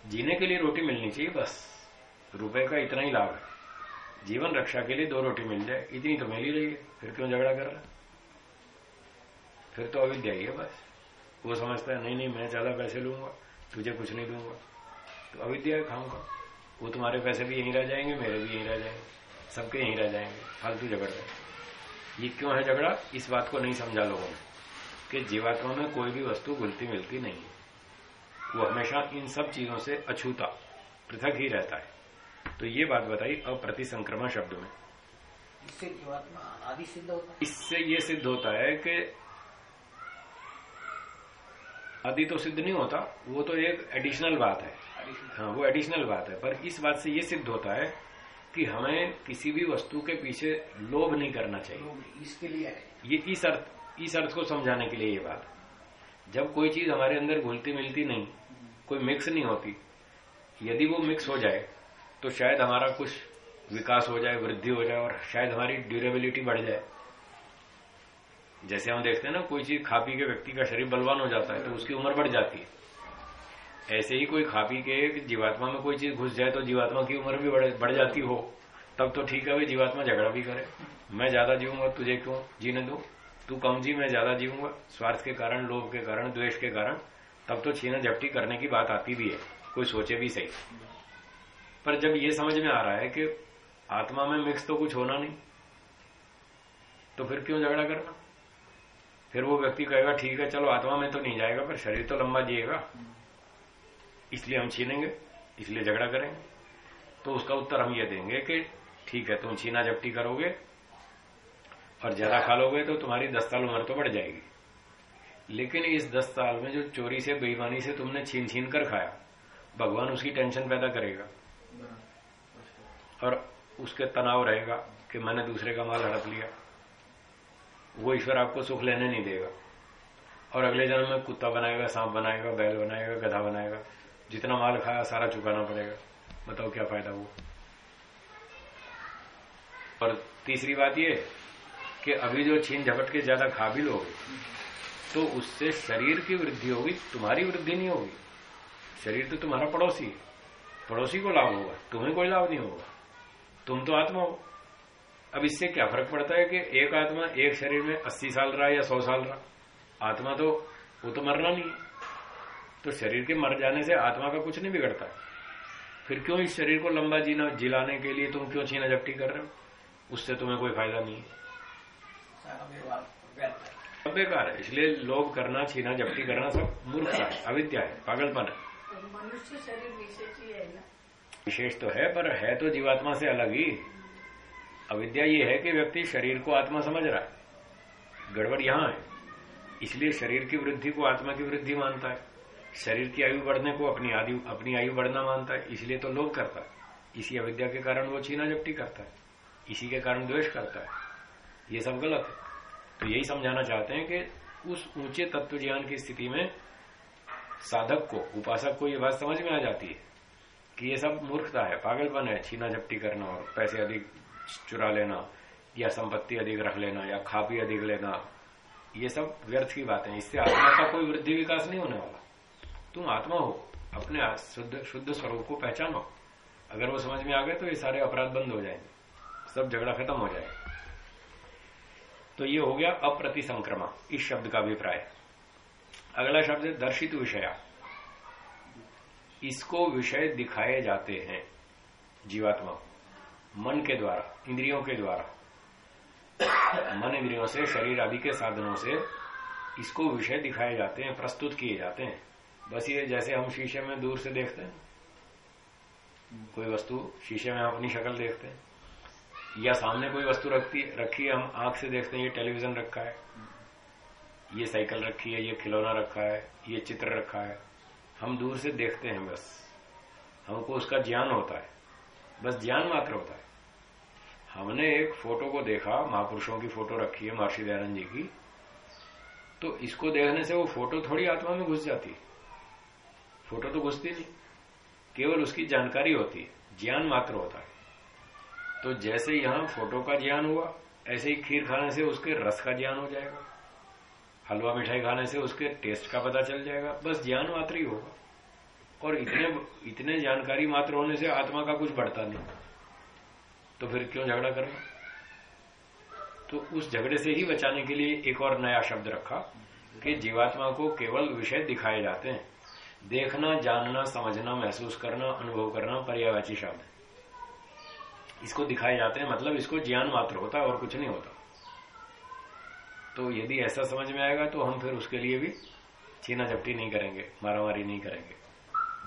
जीने के लिए रोटी मिलनी चाहिए, बस। रुपए का इतना ही लाभ है। जीवन रक्षा के लिए दो रोटी मिल जाए, इतनी तो मिल ही रही है। फिर क्यों झगड़ा कर रहा है? फिर तो अविद्या ही है बस। वो समझता है नहीं नहीं मैं ज़्यादा पैसे लूँगा तुझे कुछ नहीं दूँगा। तो अविद्या है खाऊँगा। वो तुम्हारे पैसे भी यहीं रह जाएँगे मेरे भी यहीं रह जाएँगे। सबके यहीं रह जाएँगे। फालतू झगड़। रहे ये क्यों है झगड़ा? इस बात को नहीं समझा लोगों ने कि जीवात्मा में कोई भी वस्तु घुलती मिलती नहीं है। वो हमेशा इन सब चीज़ों से अछूता पृथक ही रहता है। तो ये बात बताई अप्रतिसंक्रमण शब्द में। इससे जीवात्मा आदि सिद्ध होता है। इससे ये सिद्ध होता है कि आदि तो सिद्ध नहीं होता। वो तो एक एडिशनल बात है। हाँ वो एडिशनल बात है। पर इस बात से ये सिद्ध होता है कि हमें किसी भी वस्तु के पीछे लोभ नहीं करना चाहिए। इसके लिए ये इस अर्थ इस अर्थ को समझाने के लिए ये बात। जब कोई चीज़ हमारे अंदर घुलती मिलती नहीं कोई मिक्स नहीं होती यदि वो मिक्स हो जाए तो शायद हमारा कुछ विकास हो जाए वृद्धि हो जाए और शायद हमारी ड्यूरेबिलिटी बढ़ जाए। जैसे हम देखते हैं ना कोई चीज़ खा पी के व्यक्ति का शरीर बलवान हो जाता है तो उसकी उम्र बढ़ जाती है। ऐसे ही कोई खा पी के जीवात्मा में कोई चीज़ घुस जाए तो जीवात्मा की उम्र भी बढ़, बढ़ जाती हो। तब तो ठीक है भाई जीवात्मा झगड़ा भी करे। मैं ज़्यादा जीऊँगा तुझे क्यों जीने दू? तू कम जी मैं ज़्यादा जीऊँगा। स्वार्थ के कारण लोभ के कारण द्वेष के कारण तब तो छीना झपटी करने की बात आती भी है। कोई सोचे भी सही। पर जब ये समझ में आ रहा है कि आत्मा में मिक्स तो कुछ होना नहीं तो फिर क्यों झगड़ा करना? फिर वो व्यक्ति कहेगा ठीक है चलो आत्मा में तो नहीं जाएगा पर शरीर तो लंबा जिएगा। इसलिए हम छीनेंगे इसलिए झगड़ा करेंगे। तो उसका उत्तर हम ये देंगे कि ठीक है तुम छीना झपटी करोगे और ज़्यादा खा लोगे तो तुम्हारी दस साल उम्र तो बढ़ जाएगी। लेकिन इस दस साल में जो चोरी से बेईमानी से तुमने छीन छीन कर खाया भगवान उसकी टेंशन पैदा करेगा। और उसके तनाव रहेगा कि मैंने दूसरे का माल हड़प लिया। वो ईश्वर आपको सुख लेने नहीं देगा। और अगले जन्म में कुत्ता बनाएगा, सांप बनाएगा, बैल बनाएगा, गधा बनाएगा। जितना माल खाया सारा चुकाना पड़ेगा। बताओ क्या फ़ायदा वो और तीसरी बात ये कि अभी जो छीन झपट के ज़्यादा खा भी लोगे तो उससे शरीर की वृद्धि होगी, तुम्हारी वृद्धि नहीं होगी। शरीर तो तुम्हारा पड़ोसी है। पड़ोसी को लाभ होगा, तुम्हें कोई लाभ नहीं होगा। तुम तो आत्मा हो। अब इससे क्या फ़र्क पड़ता है कि एक आत्मा एक शरीर में अस्सी साल रहा या सौ साल रहा? आत्मा तो वो तो मरना नहीं है। तो शरीर के मर जाने से आत्मा का कुछ नहीं बिगड़ता। फिर क्यों इस शरीर को लंबा जीना जिलाने के लिए तुम क्यों छीना झपटी कर रहे हो? उससे तुम्हें कोई फ़ायदा नहीं है। सब बेकार है। इसलिए लोभ करना छीना झपटी करना सब मूर्खता है अविद्या है पागलपन है। मनुष्य शरीर विशेष ही है ना? विशेष तो है पर है तो जीवात्मा से अलग ही। अविद्या ये है कि व्यक्ति शरीर को आत्मा समझ रहा है। गड़बड़ यहाँ है। इसलिए शरीर की वृद्धि को आत्मा की वृद्धि मानता है। शरीर की आयु बढ़ने को अपनी आयु अपनी आयु बढ़ना मानता है। इसलिए तो लोभ करता है। इसी अविद्या के कारण वो छीना झपटी करता है। इसी के कारण द्वेष करता है। ये सब गलत है। तो यही समझाना चाहते हैं कि उस ऊँचे तत्व ज्ञान की स्थिति में साधक को, उपासक को ये बात समझ में आ जाती है कि ये सब मूर्खता है, पागलपन है, छीना झपटी करना और पैसे अधिक चुरा लेना, या संपत्ति अधिक रख लेना, या खा पी अधिक लेना, ये सब व्यर्थ की बातें इससे आत्मा का कोई वृद्धि विकास नहीं होने वाला। तुम आत्मा हो, अपने शुद्ध शुद्ध स्वरूप को पहचानो। अगर वो समझ में आ गए तो ये सारे अपराध बंद हो जाएँगे। सब झगड़ा खत्म हो जाएगा। तो ये हो गया अप्रति संक्रमा इस शब्द का अभिप्राय। अगला शब्द है दर्शित विषया। इसको विषय दिखाए जाते हैं जीवात्मा, मन के द्वारा। इंद्रियों के द्वारा। मन इंद्रियों से, शरीर आदि के साधनों से इसको विषय दिखाए जाते हैं, प्रस्तुत किए जाते हैं। बस ये जैसे हम शीशे में दूर से देखते हैं। कोई वस्तु शीशे में हम अपनी शक्ल देखते हैं। या सामने कोई वस्तु रखती, रखी है, हम आँख से देखते हैं, ये टेलीविज़न रखा है। ये साइकिल रखी है, ये खिलौना रखा है, ये चित्र रखा है। हम दूर से देखते हैं बस। हमको उसका ज्ञान होता है। बस ज्ञान मात्र होता है। हमने एक फ़ोटो को देखा, महापुरुषों की फ़ोटो रखी है, महर्षि दयानंद जी की। तो इसको देखने से वो फ़ोटो थोड़ी आत्मा में घुस जाती। फ़ोटो तो घुसती नहीं, केवल उसकी जानकारी होती है, ज्ञान मात्र होता है। तो जैसे यहाँ फ़ोटो का ज्ञान हुआ, ऐसे ही खीर खाने से उसके रस का ज्ञान हो जाएगा। हलवा मिठाई खाने से उसके टेस्ट का पता चल जाएगा। बस ज्ञान मात्र ही होगा। और इतने इतने जानकारी मात्र होने से आत्मा का कुछ बढ़ता नहीं। तो फिर क्यों झगड़ा करना तो उस झगड़े से ही बचाने के लिए एक और नया शब्द रखा कि जीवात्मा को केवल विषय दिखाए जाते हैं। देखना, जानना, समझना, महसूस करना, अनुभव करना पर्यावाची शब्द है। इसको दिखाए जाते हैं मतलब इसको ज्ञान मात्र होता है और कुछ नहीं होता। तो यदि ऐसा समझ में आएगा तो हम फिर उसके लिए भी छीना झपटी नहीं करेंगे, मारामारी नहीं करेंगे,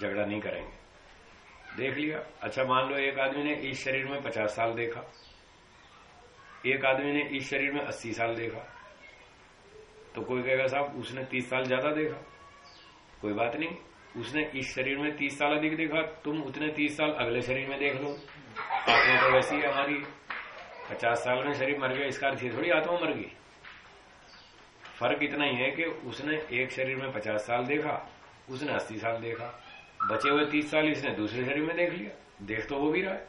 झगड़ा नहीं करेंगे। देख लिया। अच्छा मान लो एक आदमी ने इस शरीर में पचास साल देखा। एक आदमी ने इस शरीर में अस्सी साल देखा। तो कोई कहेगा, साहब, उसने तीस साल ज़्यादा देखा? कोई बात नहीं। उसने इस शरीर में तीस साल अधिक देखा, तुम उतने तीस साल अगले शरीर में देख लो। आत्मा तो वैसी है हमारी। पचास साल में शरीर मर गया, इसका अर्थ थोड़ी आत्मा मर गई। फ़र्क इतना ही है कि उसने एक शरीर में पचास साल देखा, उसने अस्सी साल देखा। बचे हुए तीस साल इसने दूसरे शरीर में देख लिया। देख तो वो भी रहा है,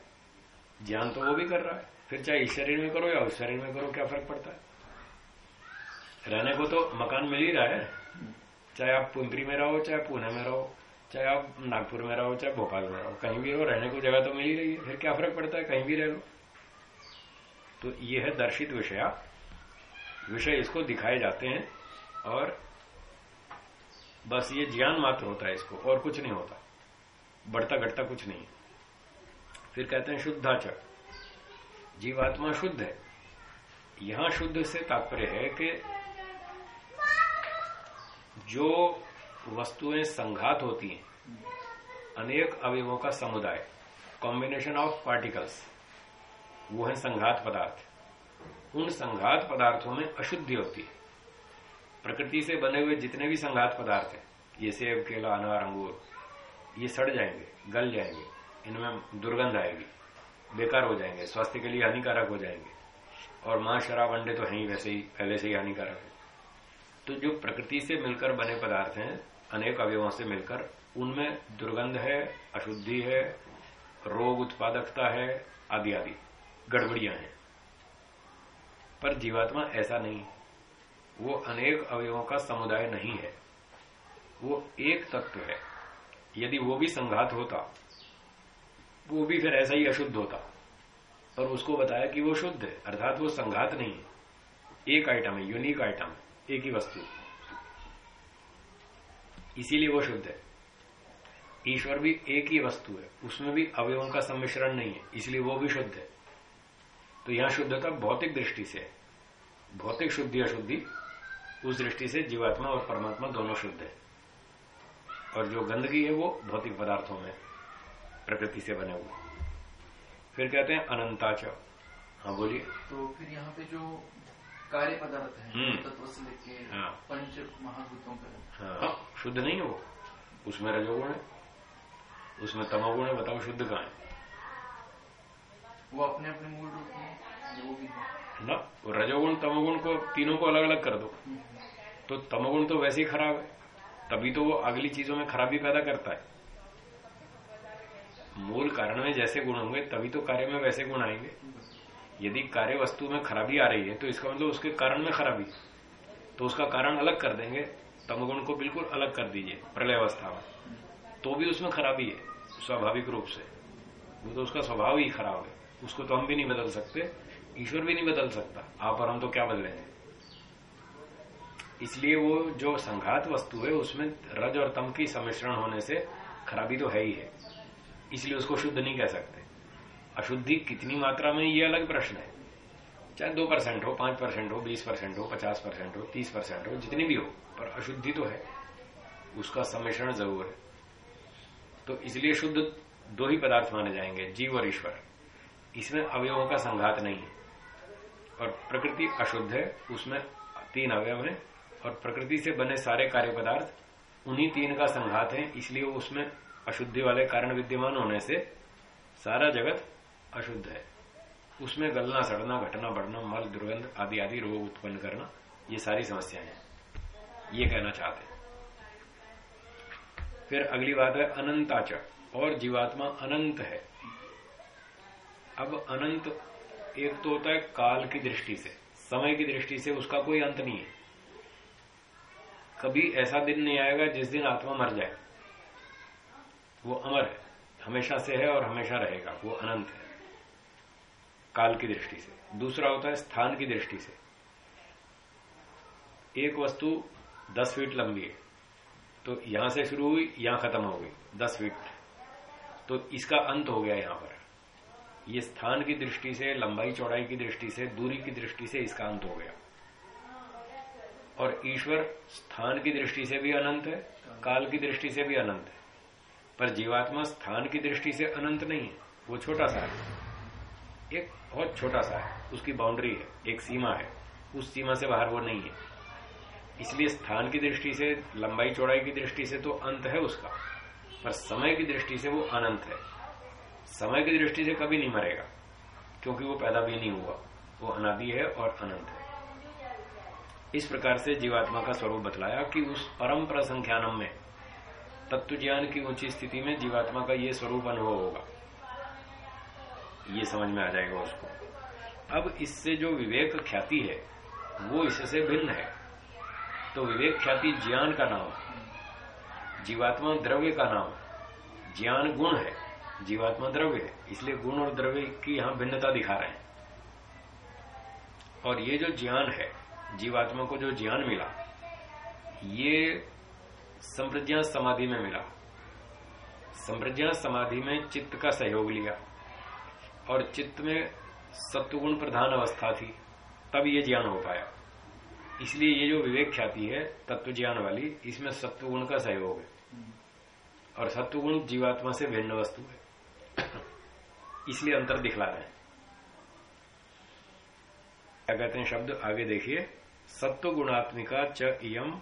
ज्ञान तो वो भी कर रहा है। फिर चाहे इस शरीर में करो या उस शरीर में करो, क्या फ़र्क पड़ता है? रहने को तो मकान मिल ही रहा है। चाहे आप पुंत्री में रहो, चाहे पुणे में रहो, चाहे आप नागपुर में रहो, चाहे भोपाल में रहो, कहीं भी रहो, रहने को जगह तो मिल ही रही है। फिर क्या फ़र्क पड़ता है? कहीं भी रह लो। तो ये है दर्शित विषया। विषय इसको दिखाए जाते हैं और बस ये ज्ञान मात्र होता है इसको, और कुछ नहीं होता। बढ़ता घटता कुछ नहीं। फिर कहते हैं शुद्धाचर जीवात्मा शुद्ध है। यहाँ शुद्ध से तात्पर्य है कि जो वस्तुएँ संघात होती हैं, अनेक अवयवों का समुदाय कॉम्बिनेशन ऑफ़ पार्टिकल्स वो है संघात पदार्थ। उन संघात पदार्थों में अशुद्धि होती है। प्रकृति से बने हुए जितने भी संघात पदार्थ हैं ये सेब केला अनार, अंगूर ये सड़ जाएँगे, गल जाएँगे, इनमें दुर्गंध आएगी, बेकार हो जाएँगे, स्वास्थ्य के लिए हानिकारक हो जाएँगे। और माँ शराब अंडे तो है ही वैसे ही, पहले से ही हानिकारक है। तो जो प्रकृति से मिलकर बने पदार्थ हैं, अनेक अवयवों से मिलकर, उनमें दुर्गंध है, अशुद्धि है, रोग उत्पादकता है, आदि आदि, गड़बड़ियाँ हैं। पर जीवात्मा ऐसा नहीं, वो अनेक अवयवों का समुदाय नहीं है, वो एक तत्व है। यदि वो भी संघात होता, वो भी फिर ऐसा ही अशुद्ध होता। पर उसको बताया कि वो शुद्ध है, अर्थात वो संघात नहीं है। एक आइटम है यूनिक आइटम एक ही वस्तु। इसीलिए वो शुद्ध है। ईश्वर भी एक ही वस्तु है, उसमें भी अवयवों का सम्मिश्रण नहीं है, इसलिए वो भी शुद्ध है। तो यहाँ शुद्धता भौतिक दृष्टि से है। भौतिक शुद्धि, अशुद्धि, उस दृष्टि से जीवात्मा और परमात्मा दोनों शुद्ध है। और जो गंदगी है वो भौतिक पदार्थों में प्रकृति से बने हुए। फिर कहते हैं अनंताच। हाँ बोलिए। तो फिर यहाँ पे जो कार्य पदार्थ है हम्म। तत्व से लेके हाँ। पंच महाभूतों का हाँ। शुद्ध नहीं है वो। उसमें रजोगुण है। उसमें तमोगुण है बताओ शुद्ध कहाँ है? वो अपने अपने मूल रूप में जो भी है। ना रजोगुण तमोगुण को तीनों को अलग अलग कर दो। तो तमोगुण तो वैसे ही खराब है। तभी तो वो अगली चीज़ों में खराबी पैदा करता है। मूल कारण में जैसे गुण होंगे, तभी तो कार्य में वैसे गुण आएँगे। यदि कार्य वस्तु में खराबी आ रही है तो इसका मतलब उसके कारण में खराबी। तो उसका कारण अलग कर देंगे, तमगुण को बिल्कुल अलग कर दीजिए, प्रलय अवस्था में। तो भी उसमें खराबी है, स्वाभाविक रूप से। वो तो उसका स्वभाव ही खराब है। उसको तो हम भी नहीं बदल सकते, ईश्वर भी नहीं बदल सकता। आप और हम तो क्या बदलेंगे? इसलिए वो जो संघात वस्तु है, उसमें रज और तम की सम्मिश्रण होने से खराबी तो है ही है। इसलिए उसको शुद्ध नहीं कह सकते। अशुद्धि कितनी मात्रा में, ये अलग प्रश्न है। चाहे दो परसेंट हो, पाँच परसेंट हो, बीस परसेंट हो, पचास परसेंट हो, तीस परसेंट हो, जितनी भी हो, पर अशुद्धि तो है। उसका सम्मिश्रण ज़रूर है। तो इसलिए शुद्ध दो ही पदार्थ माने जाएँगे, जीव और ईश्वर। इसमें अवयवों का संघात नहीं है। और प्रकृति अशुद्ध है, उसमें तीन अवयव है। और प्रकृति से बने सारे कार्य पदार्थ उन्हीं तीन का संघात है, इसलिए उसमें अशुद्धि वाले कारण विद्यमान होने से सारा जगत अशुद्ध है। उसमें गलना, सड़ना, घटना, बढ़ना, मल, दुर्गंध आदि आदि रोग उत्पन्न करना, ये सारी समस्याएँ हैं। ये कहना चाहते हैं। फिर अगली बात है, अनंताच, और जीवात्मा अनंत है। अब अनंत एक तो होता है काल की दृष्टि से। समय की दृष्टि से उसका कोई अंत नहीं है। कभी ऐसा दिन नहीं आएगा जिस दिन आत्मा मर जाए। वो अमर है, हमेशा से है और हमेशा रहेगा, वो अनंत है। काल की दृष्टि से। दूसरा होता है स्थान की दृष्टि से। एक वस्तु दस फीट लंबी है तो यहाँ से शुरू हुई, यहाँ खत्म हो गई, दस फीट। तो इसका अंत हो गया यहाँ पर। यह स्थान की दृष्टि से, लंबाई, चौड़ाई की दृष्टि से, दूरी की दृष्टि से इसका अंत हो गया। और ईश्वर स्थान की दृष्टि से भी अनंत है, काल की दृष्टि से भी अनंत है। पर जीवात्मा स्थान की दृष्टि से अनंत नहीं है, वो छोटा सा है। एक बहुत छोटा सा है, उसकी बाउंड्री है, एक सीमा है, उस सीमा से बाहर वो नहीं है। इसलिए स्थान की दृष्टि से, लंबाई चौड़ाई की दृष्टि से तो अंत है उसका, पर समय की दृष्टि से वो अनंत है। समय की दृष्टि से कभी नहीं मरेगा, क्योंकि वो पैदा भी नहीं हुआ, वो अनादि है और अनंत है। इस प्रकार से जीवात्मा का स्वरूप बतलाया कि उस परम प्रसंख्यानम में तत्व ज्ञान की ऊँची स्थिति में जीवात्मा का ये स्वरूप अनुभव होगा। ये समझ में आ जाएगा उसको। अब इससे जो विवेक ख्याति है, वो इससे भिन्न है। तो विवेक ख्याति ज्ञान का नाम है। जीवात्मा द्रव्य का नाम है। ज्ञान गुण है। जीवात्मा द्रव्य है। इसलिए गुण और द्रव्य की यहाँ भिन्नता दिखा रहे हैं। और ये जो ज्ञान है जीवात्मा को जो ज्ञान मिला, ये संप्रज्ञा समाधि में मिला। संप्रज्ञा समाधि में चित्त का सहयोग लिया और चित्त में सत्वगुण प्रधान अवस्था थी, तब ये ज्ञान हो पाया। इसलिए ये जो विवेक ख्याति है, तत्व ज्ञान वाली, इसमें सत्वगुण का सहयोग है। और सत्वगुण जीवात्मा से भिन्न वस्तु है। इसलिए अंतर दिखला रहे हैं। क्या कहते हैं शब्द? आगे देखिए। सत्व गुणात्मिका च इयम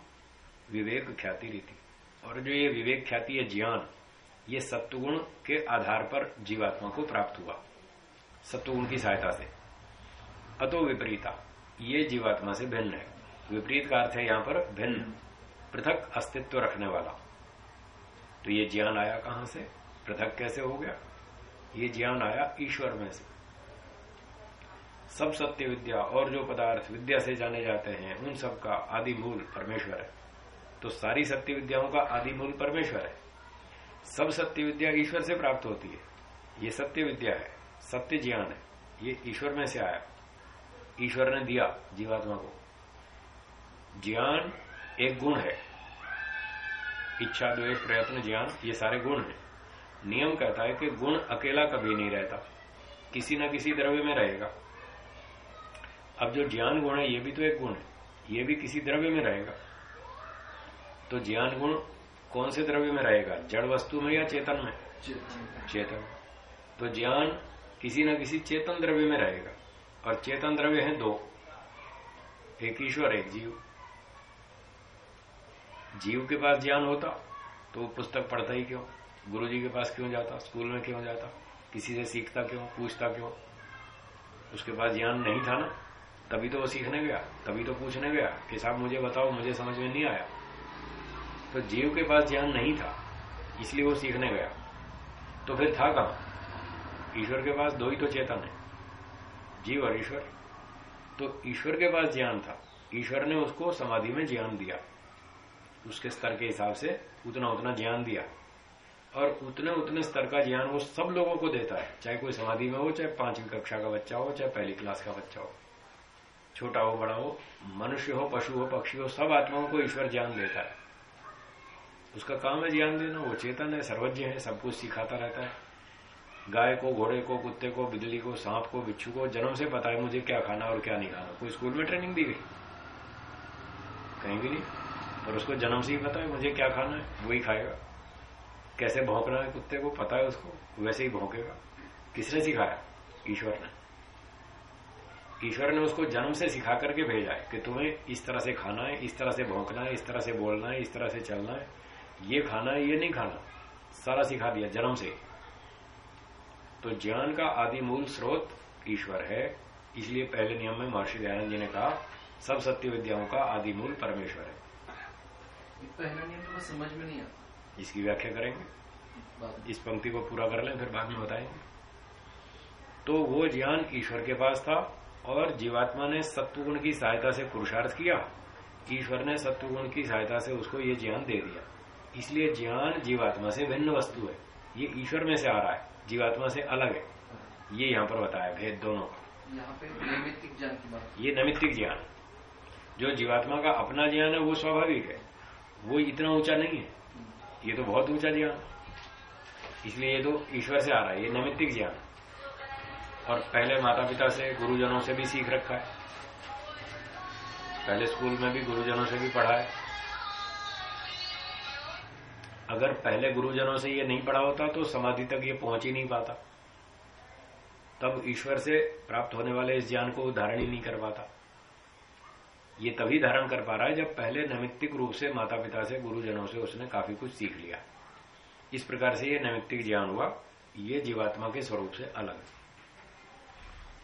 विवेक ख्याति रीति। और जो ये विवेक ख्याति है ज्ञान, ये सत्वगुण के आधार पर जीवात्मा को प्राप्त हुआ। सत्वगुण की सहायता से। अतो विपरीता, ये जीवात्मा से भिन्न है। विपरीत का अर्थ है यहाँ पर भिन्न, पृथक अस्तित्व रखने वाला। तो ये ज्ञान आया कहाँ से? पृथक कैसे हो गया? ये ज्ञान आया ईश्वर में से। सब सत्य विद्या और जो पदार्थ विद्या से जाने जाते हैं, उन सब का आदि मूल परमेश्वर है। तो सारी सत्य विद्याओं का आदि मूल परमेश्वर है। सब सत्य विद्या ईश्वर से प्राप्त होती है। ये सत्य विद्या है, सत्य ज्ञान है। ये ईश्वर में से आया। ईश्वर ने दिया जीवात्मा को। ज्ञान एक गुण है। इच्छा, द्वेष, प्रयत्न, ज्ञान, ये सारे गुण हैं। नियम कहता है कि गुण अकेला कभी नहीं रहता। किसी न किसी द्रव्य में रहेगा। अब जो ज्ञान गुण है, ये भी तो एक गुण है। ये भी किसी द्रव्य में रहेगा। तो ज्ञान गुण कौन से द्रव्य में रहेगा? जड़ वस्तु में या चेतन में? चेतन। तो ज्ञान किसी न किसी चेतन द्रव्य में रहेगा। और चेतन द्रव्य है दो। एक ईश्वर, एक जीव। जीव के पास ज्ञान होता तो वो पुस्तक पढ़ता ही क्यों? गुरु जी के पास क्यों जाता? स्कूल में क्यों जाता? किसी से सीखता क्यों? पूछता क्यों? उसके पास ज्ञान नहीं था ना। तभी तो वो सीखने गया, तभी तो पूछने गया कि साहब मुझे बताओ, मुझे समझ में नहीं आया। तो जीव के पास ज्ञान नहीं था, इसलिए वो सीखने गया। तो फिर था कहा ईश्वर के पास दो ही तो चेतन है, जीव और ईश्वर। तो ईश्वर के पास ज्ञान था, ईश्वर ने उसको समाधि में ज्ञान दिया। उसके स्तर के हिसाब से उतना उतना ज्ञान दिया। और उतने उतने स्तर का ज्ञान वो सब लोगों को देता है, चाहे कोई समाधि में हो, चाहे पांचवी कक्षा का बच्चा हो, चाहे पहली क्लास का बच्चा हो। छोटा हो, बड़ा हो, मनुष्य हो, पशु हो, पक्षी हो, सब आत्माओं को ईश्वर ज्ञान देता है। उसका काम है ज्ञान देना, वो चेतन है, सर्वज्ञ है, सब कुछ सिखाता रहता है। गाय को, घोड़े को, कुत्ते को, बिजली को, सांप को, बिच्छू को, जन्म से पता है मुझे क्या खाना और क्या नहीं खाना। कोई स्कूल में ट्रेनिंग दी गई? कहीं भी नहीं। और उसको जन्म से ही पता है मुझे क्या खाना है, वही खाएगा। कैसे भौंकना है कुत्ते को, पता है उसको, वैसे ही भौंकेगा। किसने सिखाया? ईश्वर ने। ईश्वर ने उसको जन्म से सिखा करके भेजा है कि तुम्हें इस तरह से खाना है इस तरह से भौंकना है इस तरह से बोलना है इस तरह से चलना है। ये खाना है ये नहीं खाना। सारा सिखा दिया जन्म से। तो ज्ञान का आदि मूल स्रोत ईश्वर है। इसलिए पहले नियम में महर्षि दयानंद जी ने कहा सब सत्य विद्याओं का आदि मूल परमेश्वर है। पहला नियम तो समझ में नहीं आता। इसकी व्याख्या करेंगे। इस पंक्ति को पूरा कर लें फिर बाद में बताएँगे। तो वो ज्ञान ईश्वर के पास था और जीवात्मा ने सत्वगुण की सहायता से पुरुषार्थ किया ईश्वर ने सत्वगुण की सहायता से उसको ये ज्ञान दे दिया। इसलिए ज्ञान जीवात्मा से भिन्न वस्तु है। ये ईश्वर में से आ रहा है जीवात्मा से अलग है। ये यहाँ पर बताया भेद दोनों का। यहाँ पे नैमित्तिक ज्ञान की बात। ये नैमित्तिक ज्ञान। जो जीवात्मा का अपना ज्ञान है वो स्वाभाविक है। वो इतना ऊँचा नहीं है। ये तो बहुत ऊँचा ज्ञान। इसलिए ये तो ईश्वर से आ रहा है ये नैमित्तिक ज्ञान। और पहले माता पिता से गुरुजनों से भी सीख रखा है। पहले स्कूल में भी गुरुजनों से भी पढ़ा है। अगर पहले गुरुजनों से ये नहीं पढ़ा होता तो समाधि तक ये पहुँच ही नहीं पाता। तब ईश्वर से प्राप्त होने वाले इस ज्ञान को धारण ही नहीं कर पाता। ये तभी धारण कर पा रहा है जब पहले नैमित्तिक रूप से माता पिता से गुरुजनों से उसने काफ़ी कुछ सीख लिया। इस प्रकार से ये नैमित्तिक ज्ञान हुआ। ये जीवात्मा के स्वरूप से अलग।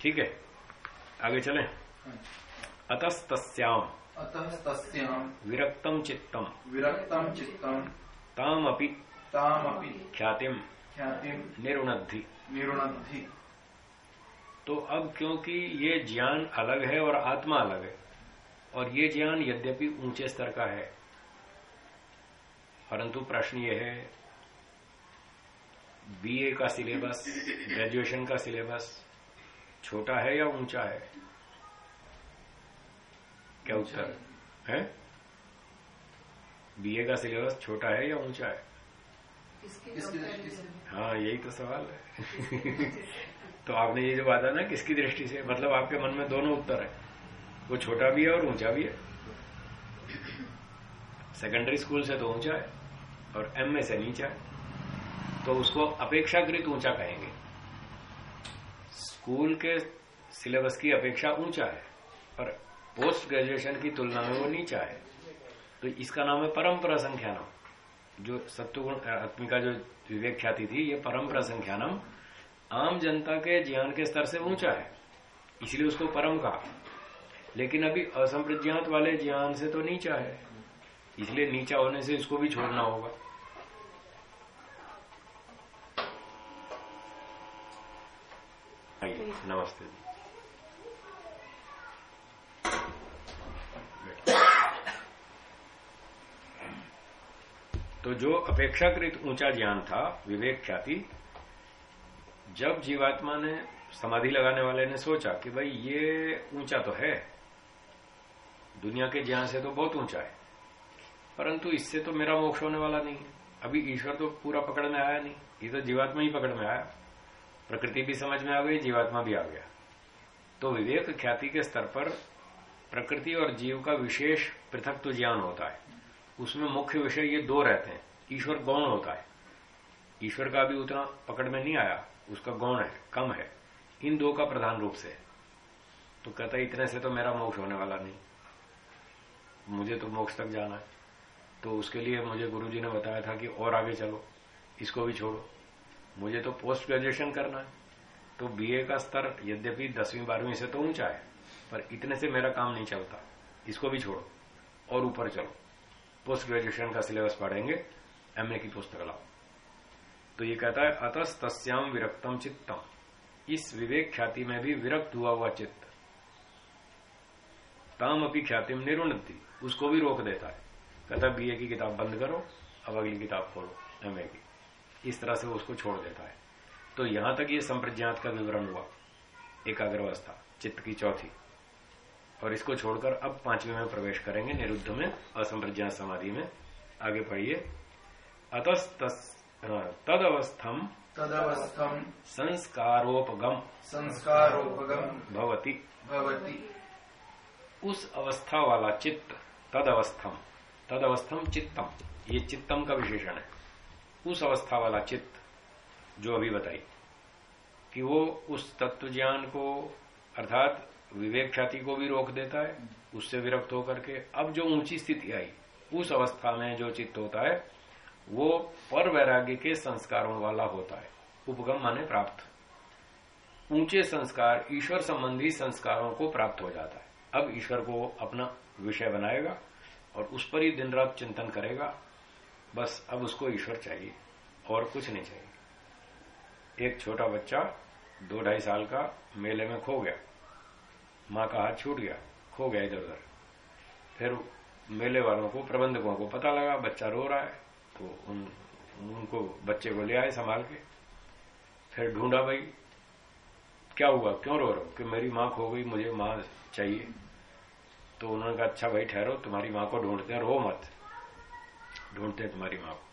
ठीक है? आगे चले। अतस्तस्याम। अतः तस्याम विरक्तम चित्तम। विरक्तम चित्तम। तामपि तामपि ख्यातिम। ख्यातिम। निरुणद्धि। निरुणद्धि। तो अब क्योंकि ये ज्ञान अलग है और आत्मा अलग है और ये ज्ञान यद्यपि ऊँचे स्तर का है परंतु प्रश्न ये है बीए का सिलेबस ग्रेजुएशन का सिलेबस छोटा है या ऊँचा है? क्या उत्तर? है। बीए का सिलेबस छोटा है या ऊँचा है? हाँ यही तो सवाल है। तो आपने ये जो बात है ना किसकी दृष्टि से? मतलब आपके मन में दोनों उत्तर है। वो छोटा भी है और ऊँचा भी है। सेकेंडरी स्कूल से तो ऊँचा है और एमए से नीचा है। तो उसको अपेक्षाकृत ऊँचा कहेंगे। स्कूल के सिलेबस की अपेक्षा ऊँचा है, पर पोस्ट ग्रेजुएशन की तुलना में वो नीचा है। तो इसका नाम है परंपरा संख्यानम। जो सत्वगुण आत्मिका जो विवेक ख्याति थी, ये परंपरा संख्यानम आम जनता के ज्ञान के स्तर से ऊँचा है, इसलिए उसको परम कहा। लेकिन अभी असंप्रज्ञात वाले ज्ञान से तो नीचा है, इसलिए नीचा होने से इसको भी छोड़ना होगा। नमस्ते जी। तो जो अपेक्षाकृत ऊँचा ज्ञान था, विवेक ख्याति, जब जीवात्मा ने समाधि लगाने वाले ने सोचा कि भाई ये ऊँचा तो है, दुनिया के ज्ञान से तो बहुत ऊँचा है, परंतु इससे तो मेरा मोक्ष होने वाला नहीं है। अभी ईश्वर तो पूरा पकड़ में आया नहीं, ये तो जीवात्मा ही पकड़ में आया। प्रकृति भी समझ में आ गई, जीवात्मा भी आ गया। तो विवेक ख्याति के स्तर पर प्रकृति और जीव का विशेष पृथक तो ज्ञान होता है। उसमें मुख्य विषय ये दो रहते हैं, ईश्वर गौण होता है। ईश्वर का भी उतना पकड़ में नहीं आया, उसका गौण है, कम है, इन दो का प्रधान रूप से। तो कहता है, इतने से तो मेरा मोक्ष होने वाला नहीं। मुझे तो मोक्ष तक जाना है। तो उसके लिए मुझे गुरुजी ने बताया था कि और आगे चलो, इसको भी छोड़ो। मुझे तो पोस्ट ग्रेजुएशन करना है। तो बीए का स्तर यद्यपि दसवीं, बारहवीं से तो ऊँचा है, पर इतने से मेरा काम नहीं चलता। इसको भी छोड़ो और ऊपर चलो। पोस्ट ग्रेजुएशन का सिलेबस पढ़ेंगे एमए की पुस्तक लाओ तो ये कहता है अतस तस्याम विरक्तम चित्तम। इस विवेक ख्याति में भी विरक्त हुआ हुआ चित्त। ताम अपनी ख्याति में निरुणती उसको भी रोक देता है। कहता बीए की किताब बंद करो, अब अगली किताब खोलो एमए की। इस तरह से वो उसको छोड़ देता है। तो यहाँ तक ये संप्रज्ञात का विवरण हुआ। एकाग्र अवस्था चित्त की चौथी। और इसको छोड़कर अब पाँचवें में प्रवेश करेंगे निरुद्ध में असंप्रज्ञात समाधि में। आगे पढ़िए। अतस तद अवस्थम तदवस्थम संस्कारोपगम। संस्कारोपगम भवती। भवति। उस अवस्था वाला चित्त तद अवस्थम तद अवस्थम चित्तम। ये चित्तम का विशेषण है। उस अवस्था वाला चित्त जो अभी बताई, कि वो उस तत्व ज्ञान को, अर्थात विवेक ख्याति को भी रोक देता है, उससे विरक्त होकर के। अब जो ऊँची स्थिति आई, उस अवस्था में जो चित्त होता है, वो पर वैराग्य के संस्कारों वाला होता है। उपगम माने प्राप्त। ऊँचे संस्कार, ईश्वर संबंधी संस्कारों को प्राप्त हो जाता है। अब ईश्वर को अपना विषय बनाएगा और उस पर ही दिन रात चिंतन करेगा। बस अब उसको ईश्वर चाहिए, और कुछ नहीं चाहिए। एक छोटा बच्चा दो ढाई साल का मेले में खो गया। माँ का हाथ छूट गया, खो गया इधर उधर। फिर मेले वालों को, प्रबंधकों को पता लगा, बच्चा रो रहा है तो उन, उनको बच्चे को ले आए संभाल के। फिर ढूंढा, भाई, क्या हुआ? क्यों रो रहे हो? कि मेरी माँ खो गई, मुझे माँ चाहिए। तो उन्होंने कहा अच्छा भाई, ठहरो, तुम्हारी माँ को ढूंढते हैं, रो मत। ढूंढते तुम्हारी माँ को।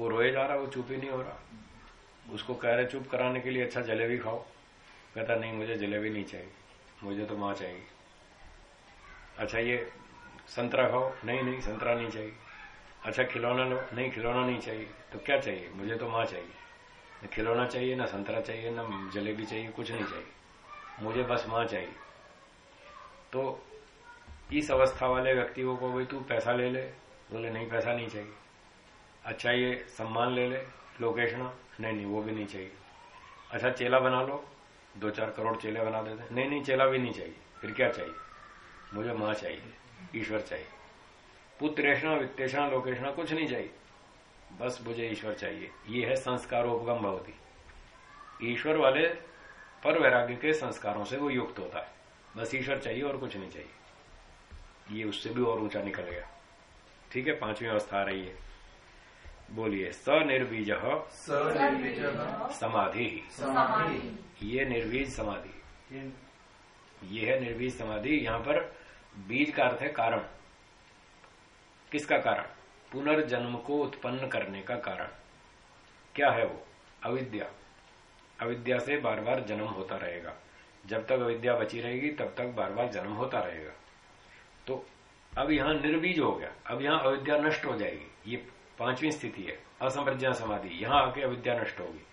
वो रोए जा रहा वो चुप ही नहीं हो रहा। उसको कह रहे, चुप कराने के लिए अच्छा जलेबी खाओ। कहता, नहीं, मुझे जलेबी नहीं चाहिए। मुझे तो माँ चाहिए। अच्छा ये संतरा खाओ। नहीं नहीं, संतरा नहीं चाहिए। अच्छा खिलौना लो। नहीं, खिलौना नहीं चाहिए। तो क्या चाहिए? मुझे तो माँ चाहिए। न खिलौना चाहिए, ना संतरा चाहिए, ना जलेबी चाहिए, कुछ नहीं चाहिए। मुझे बस माँ चाहिए। तो इस अवस्था वाले व्यक्तियों को भाई, तू पैसा ले ले बोले, नहीं, पैसा नहीं चाहिए। अच्छा ये सम्मान ले ले, लोकेशन, नहीं नहीं, वो भी नहीं चाहिए। अच्छा चेला बना लो, दो चार करोड़ चेले बना देते नहीं नहीं, चेला भी नहीं चाहिए, फिर क्या चाहिए? मुझे माँ चाहिए, ईश्वर चाहिए। पुत्रेषणा वित्तेषणा लोकेशना, कुछ नहीं चाहिए। बस मुझे ईश्वर चाहिए। ये है संस्कारोपगम भवती। ईश्वर वाले पर वैराग्य के संस्कारों से वो युक्त होता है। बस ईश्वर चाहिए और कुछ नहीं चाहिए। ये उससे भी और ऊँचा निकल गया। ठीक है पांचवी अवस्था आ रही है। बोलिए स सनिर्बीजः समाधि। समाधि। ये निर्बीज समाधि। ये। है निर्बीज समाधि। यहाँ पर बीज का अर्थ है कारण। किसका कारण? पुनर्जन्म को उत्पन्न करने का कारण। क्या है वो? अविद्या। अविद्या से बार बार जन्म होता रहेगा। जब तक अविद्या बची रहेगी तब तक बार बार जन्म होता रहेगा। तो अब यहाँ निर्बीज हो गया। अब यहाँ अविद्या नष्ट हो जाएगी। ये पांचवी स्थिति है। असंप्रज्ञा समाधि। यहाँ आके अविद्या नष्ट होगी।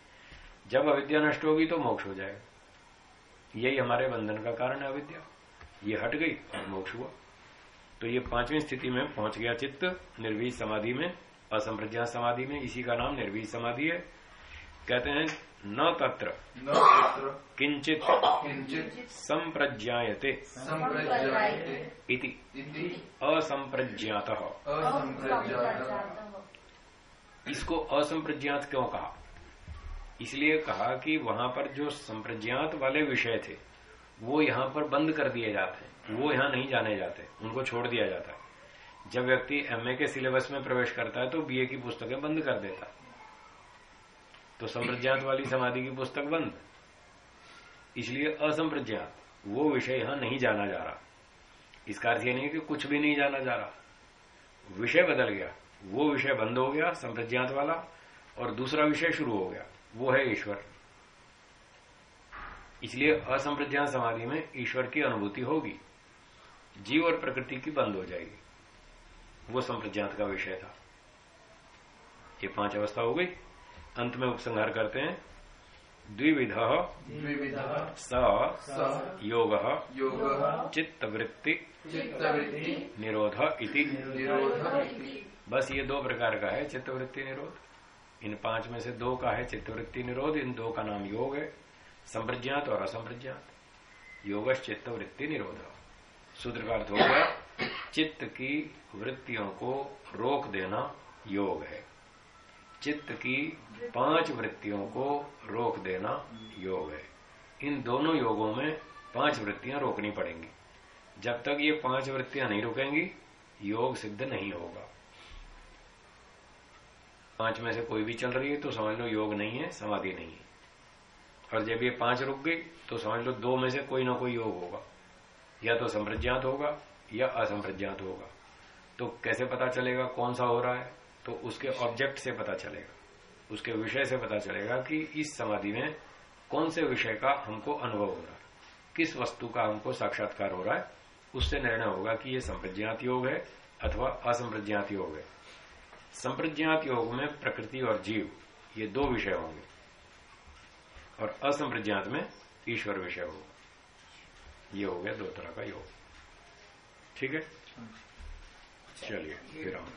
जब अविद्या नष्ट होगी तो मोक्ष हो जाएगा। यही हमारे बंधन का कारण है अविद्या। ये हट गई और मोक्ष हुआ। तो ये पांचवी स्थिति में पहुँच गया चित्त निर्वीज समाधि में, असंप्रज्ञा समाधि में। इसी का नाम निर्वीज समाधि है। कहते हैं न तत्र। न तत्र। किंचित किञ्चित्। संप्रज्ञायते सम्प्रज्ञायते। इति। इति। असंप्रज्ञात असम्प्रज्ञातः। इसको असंप्रज्ञात क्यों कहा? इसलिए कहा कि वहाँ पर जो संप्रज्ञात वाले विषय थे वो यहाँ पर बंद कर दिए जाते हैं। वो यहाँ नहीं जाने जाते। उनको छोड़ दिया जाता है। जब व्यक्ति एमए के सिलेबस में प्रवेश करता है तो बीए की पुस्तकें बंद कर देता है। तो संप्रज्ञात वाली समाधि की पुस्तक बंद। इसलिए असंप्रज्ञात, वो विषय यहाँ नहीं जाना जा रहा। इसका अर्थ यह नहीं कि कुछ भी नहीं जाना जा रहा। विषय बदल गया, वो विषय बंद हो गया, संप्रज्ञात वाला, और दूसरा विषय शुरू हो गया, वो है ईश्वर। इसलिए असंप्रज्ञात समाधि में ईश्वर की अनुभूति होगी, जीव और प्रकृति की बंद हो जाएगी। वो संप्रज्ञात का विषय था। ये पाँच अवस्था हो गई। अंत में उपसंहार करते हैं। द्विविध द्विविधः स स योग चित्तवृत्ति चित्तवृत्ति निरोध इति। निरोधः बस ये दो प्रकार का है चित्तवृत्ति निरोध। इन पाँच में से दो का है चित्तवृत्ति निरोध। इन दो का नाम योग है संप्रज्ञात और असंप्रज्ञात। योग चित्तवृत्ति निरोध। सूत्र का अर्थ हो गया चित्त की वृत्तियों को रोक देना योग है। चित्त की पाँच वृत्तियों को रोक देना योग है। इन दोनों योगों में पाँच वृत्तियाँ रोकनी पड़ेंगी। जब तक ये पाँच वृत्तियाँ नहीं रुकेंगी, योग सिद्ध नहीं होगा। पाँच में से कोई भी चल रही है तो समझ लो योग नहीं है, समाधि नहीं है। और जब ये पाँच रुक गई तो समझ लो दो में से कोई ना कोई योग होगा। या तो संप्रज्ञात होगा या असंप्रज्ञात होगा। तो कैसे पता चलेगा कौन सा हो रहा है? तो उसके ऑब्जेक्ट से पता चलेगा। उसके विषय से पता चलेगा कि इस समाधि में कौन से विषय का हमको अनुभव हो रहा है। किस वस्तु का हमको साक्षात्कार हो रहा है उससे निर्णय होगा कि ये संप्रज्ञात योग है अथवा असंप्रज्ञात योग है। संप्रज्ञात योग में प्रकृति और जीव ये दो विषय होंगे। और असंप्रज्ञात में ईश्वर विषय होगा। ये हो गया दो तरह का योग। ठीक है? चलिए फिर हम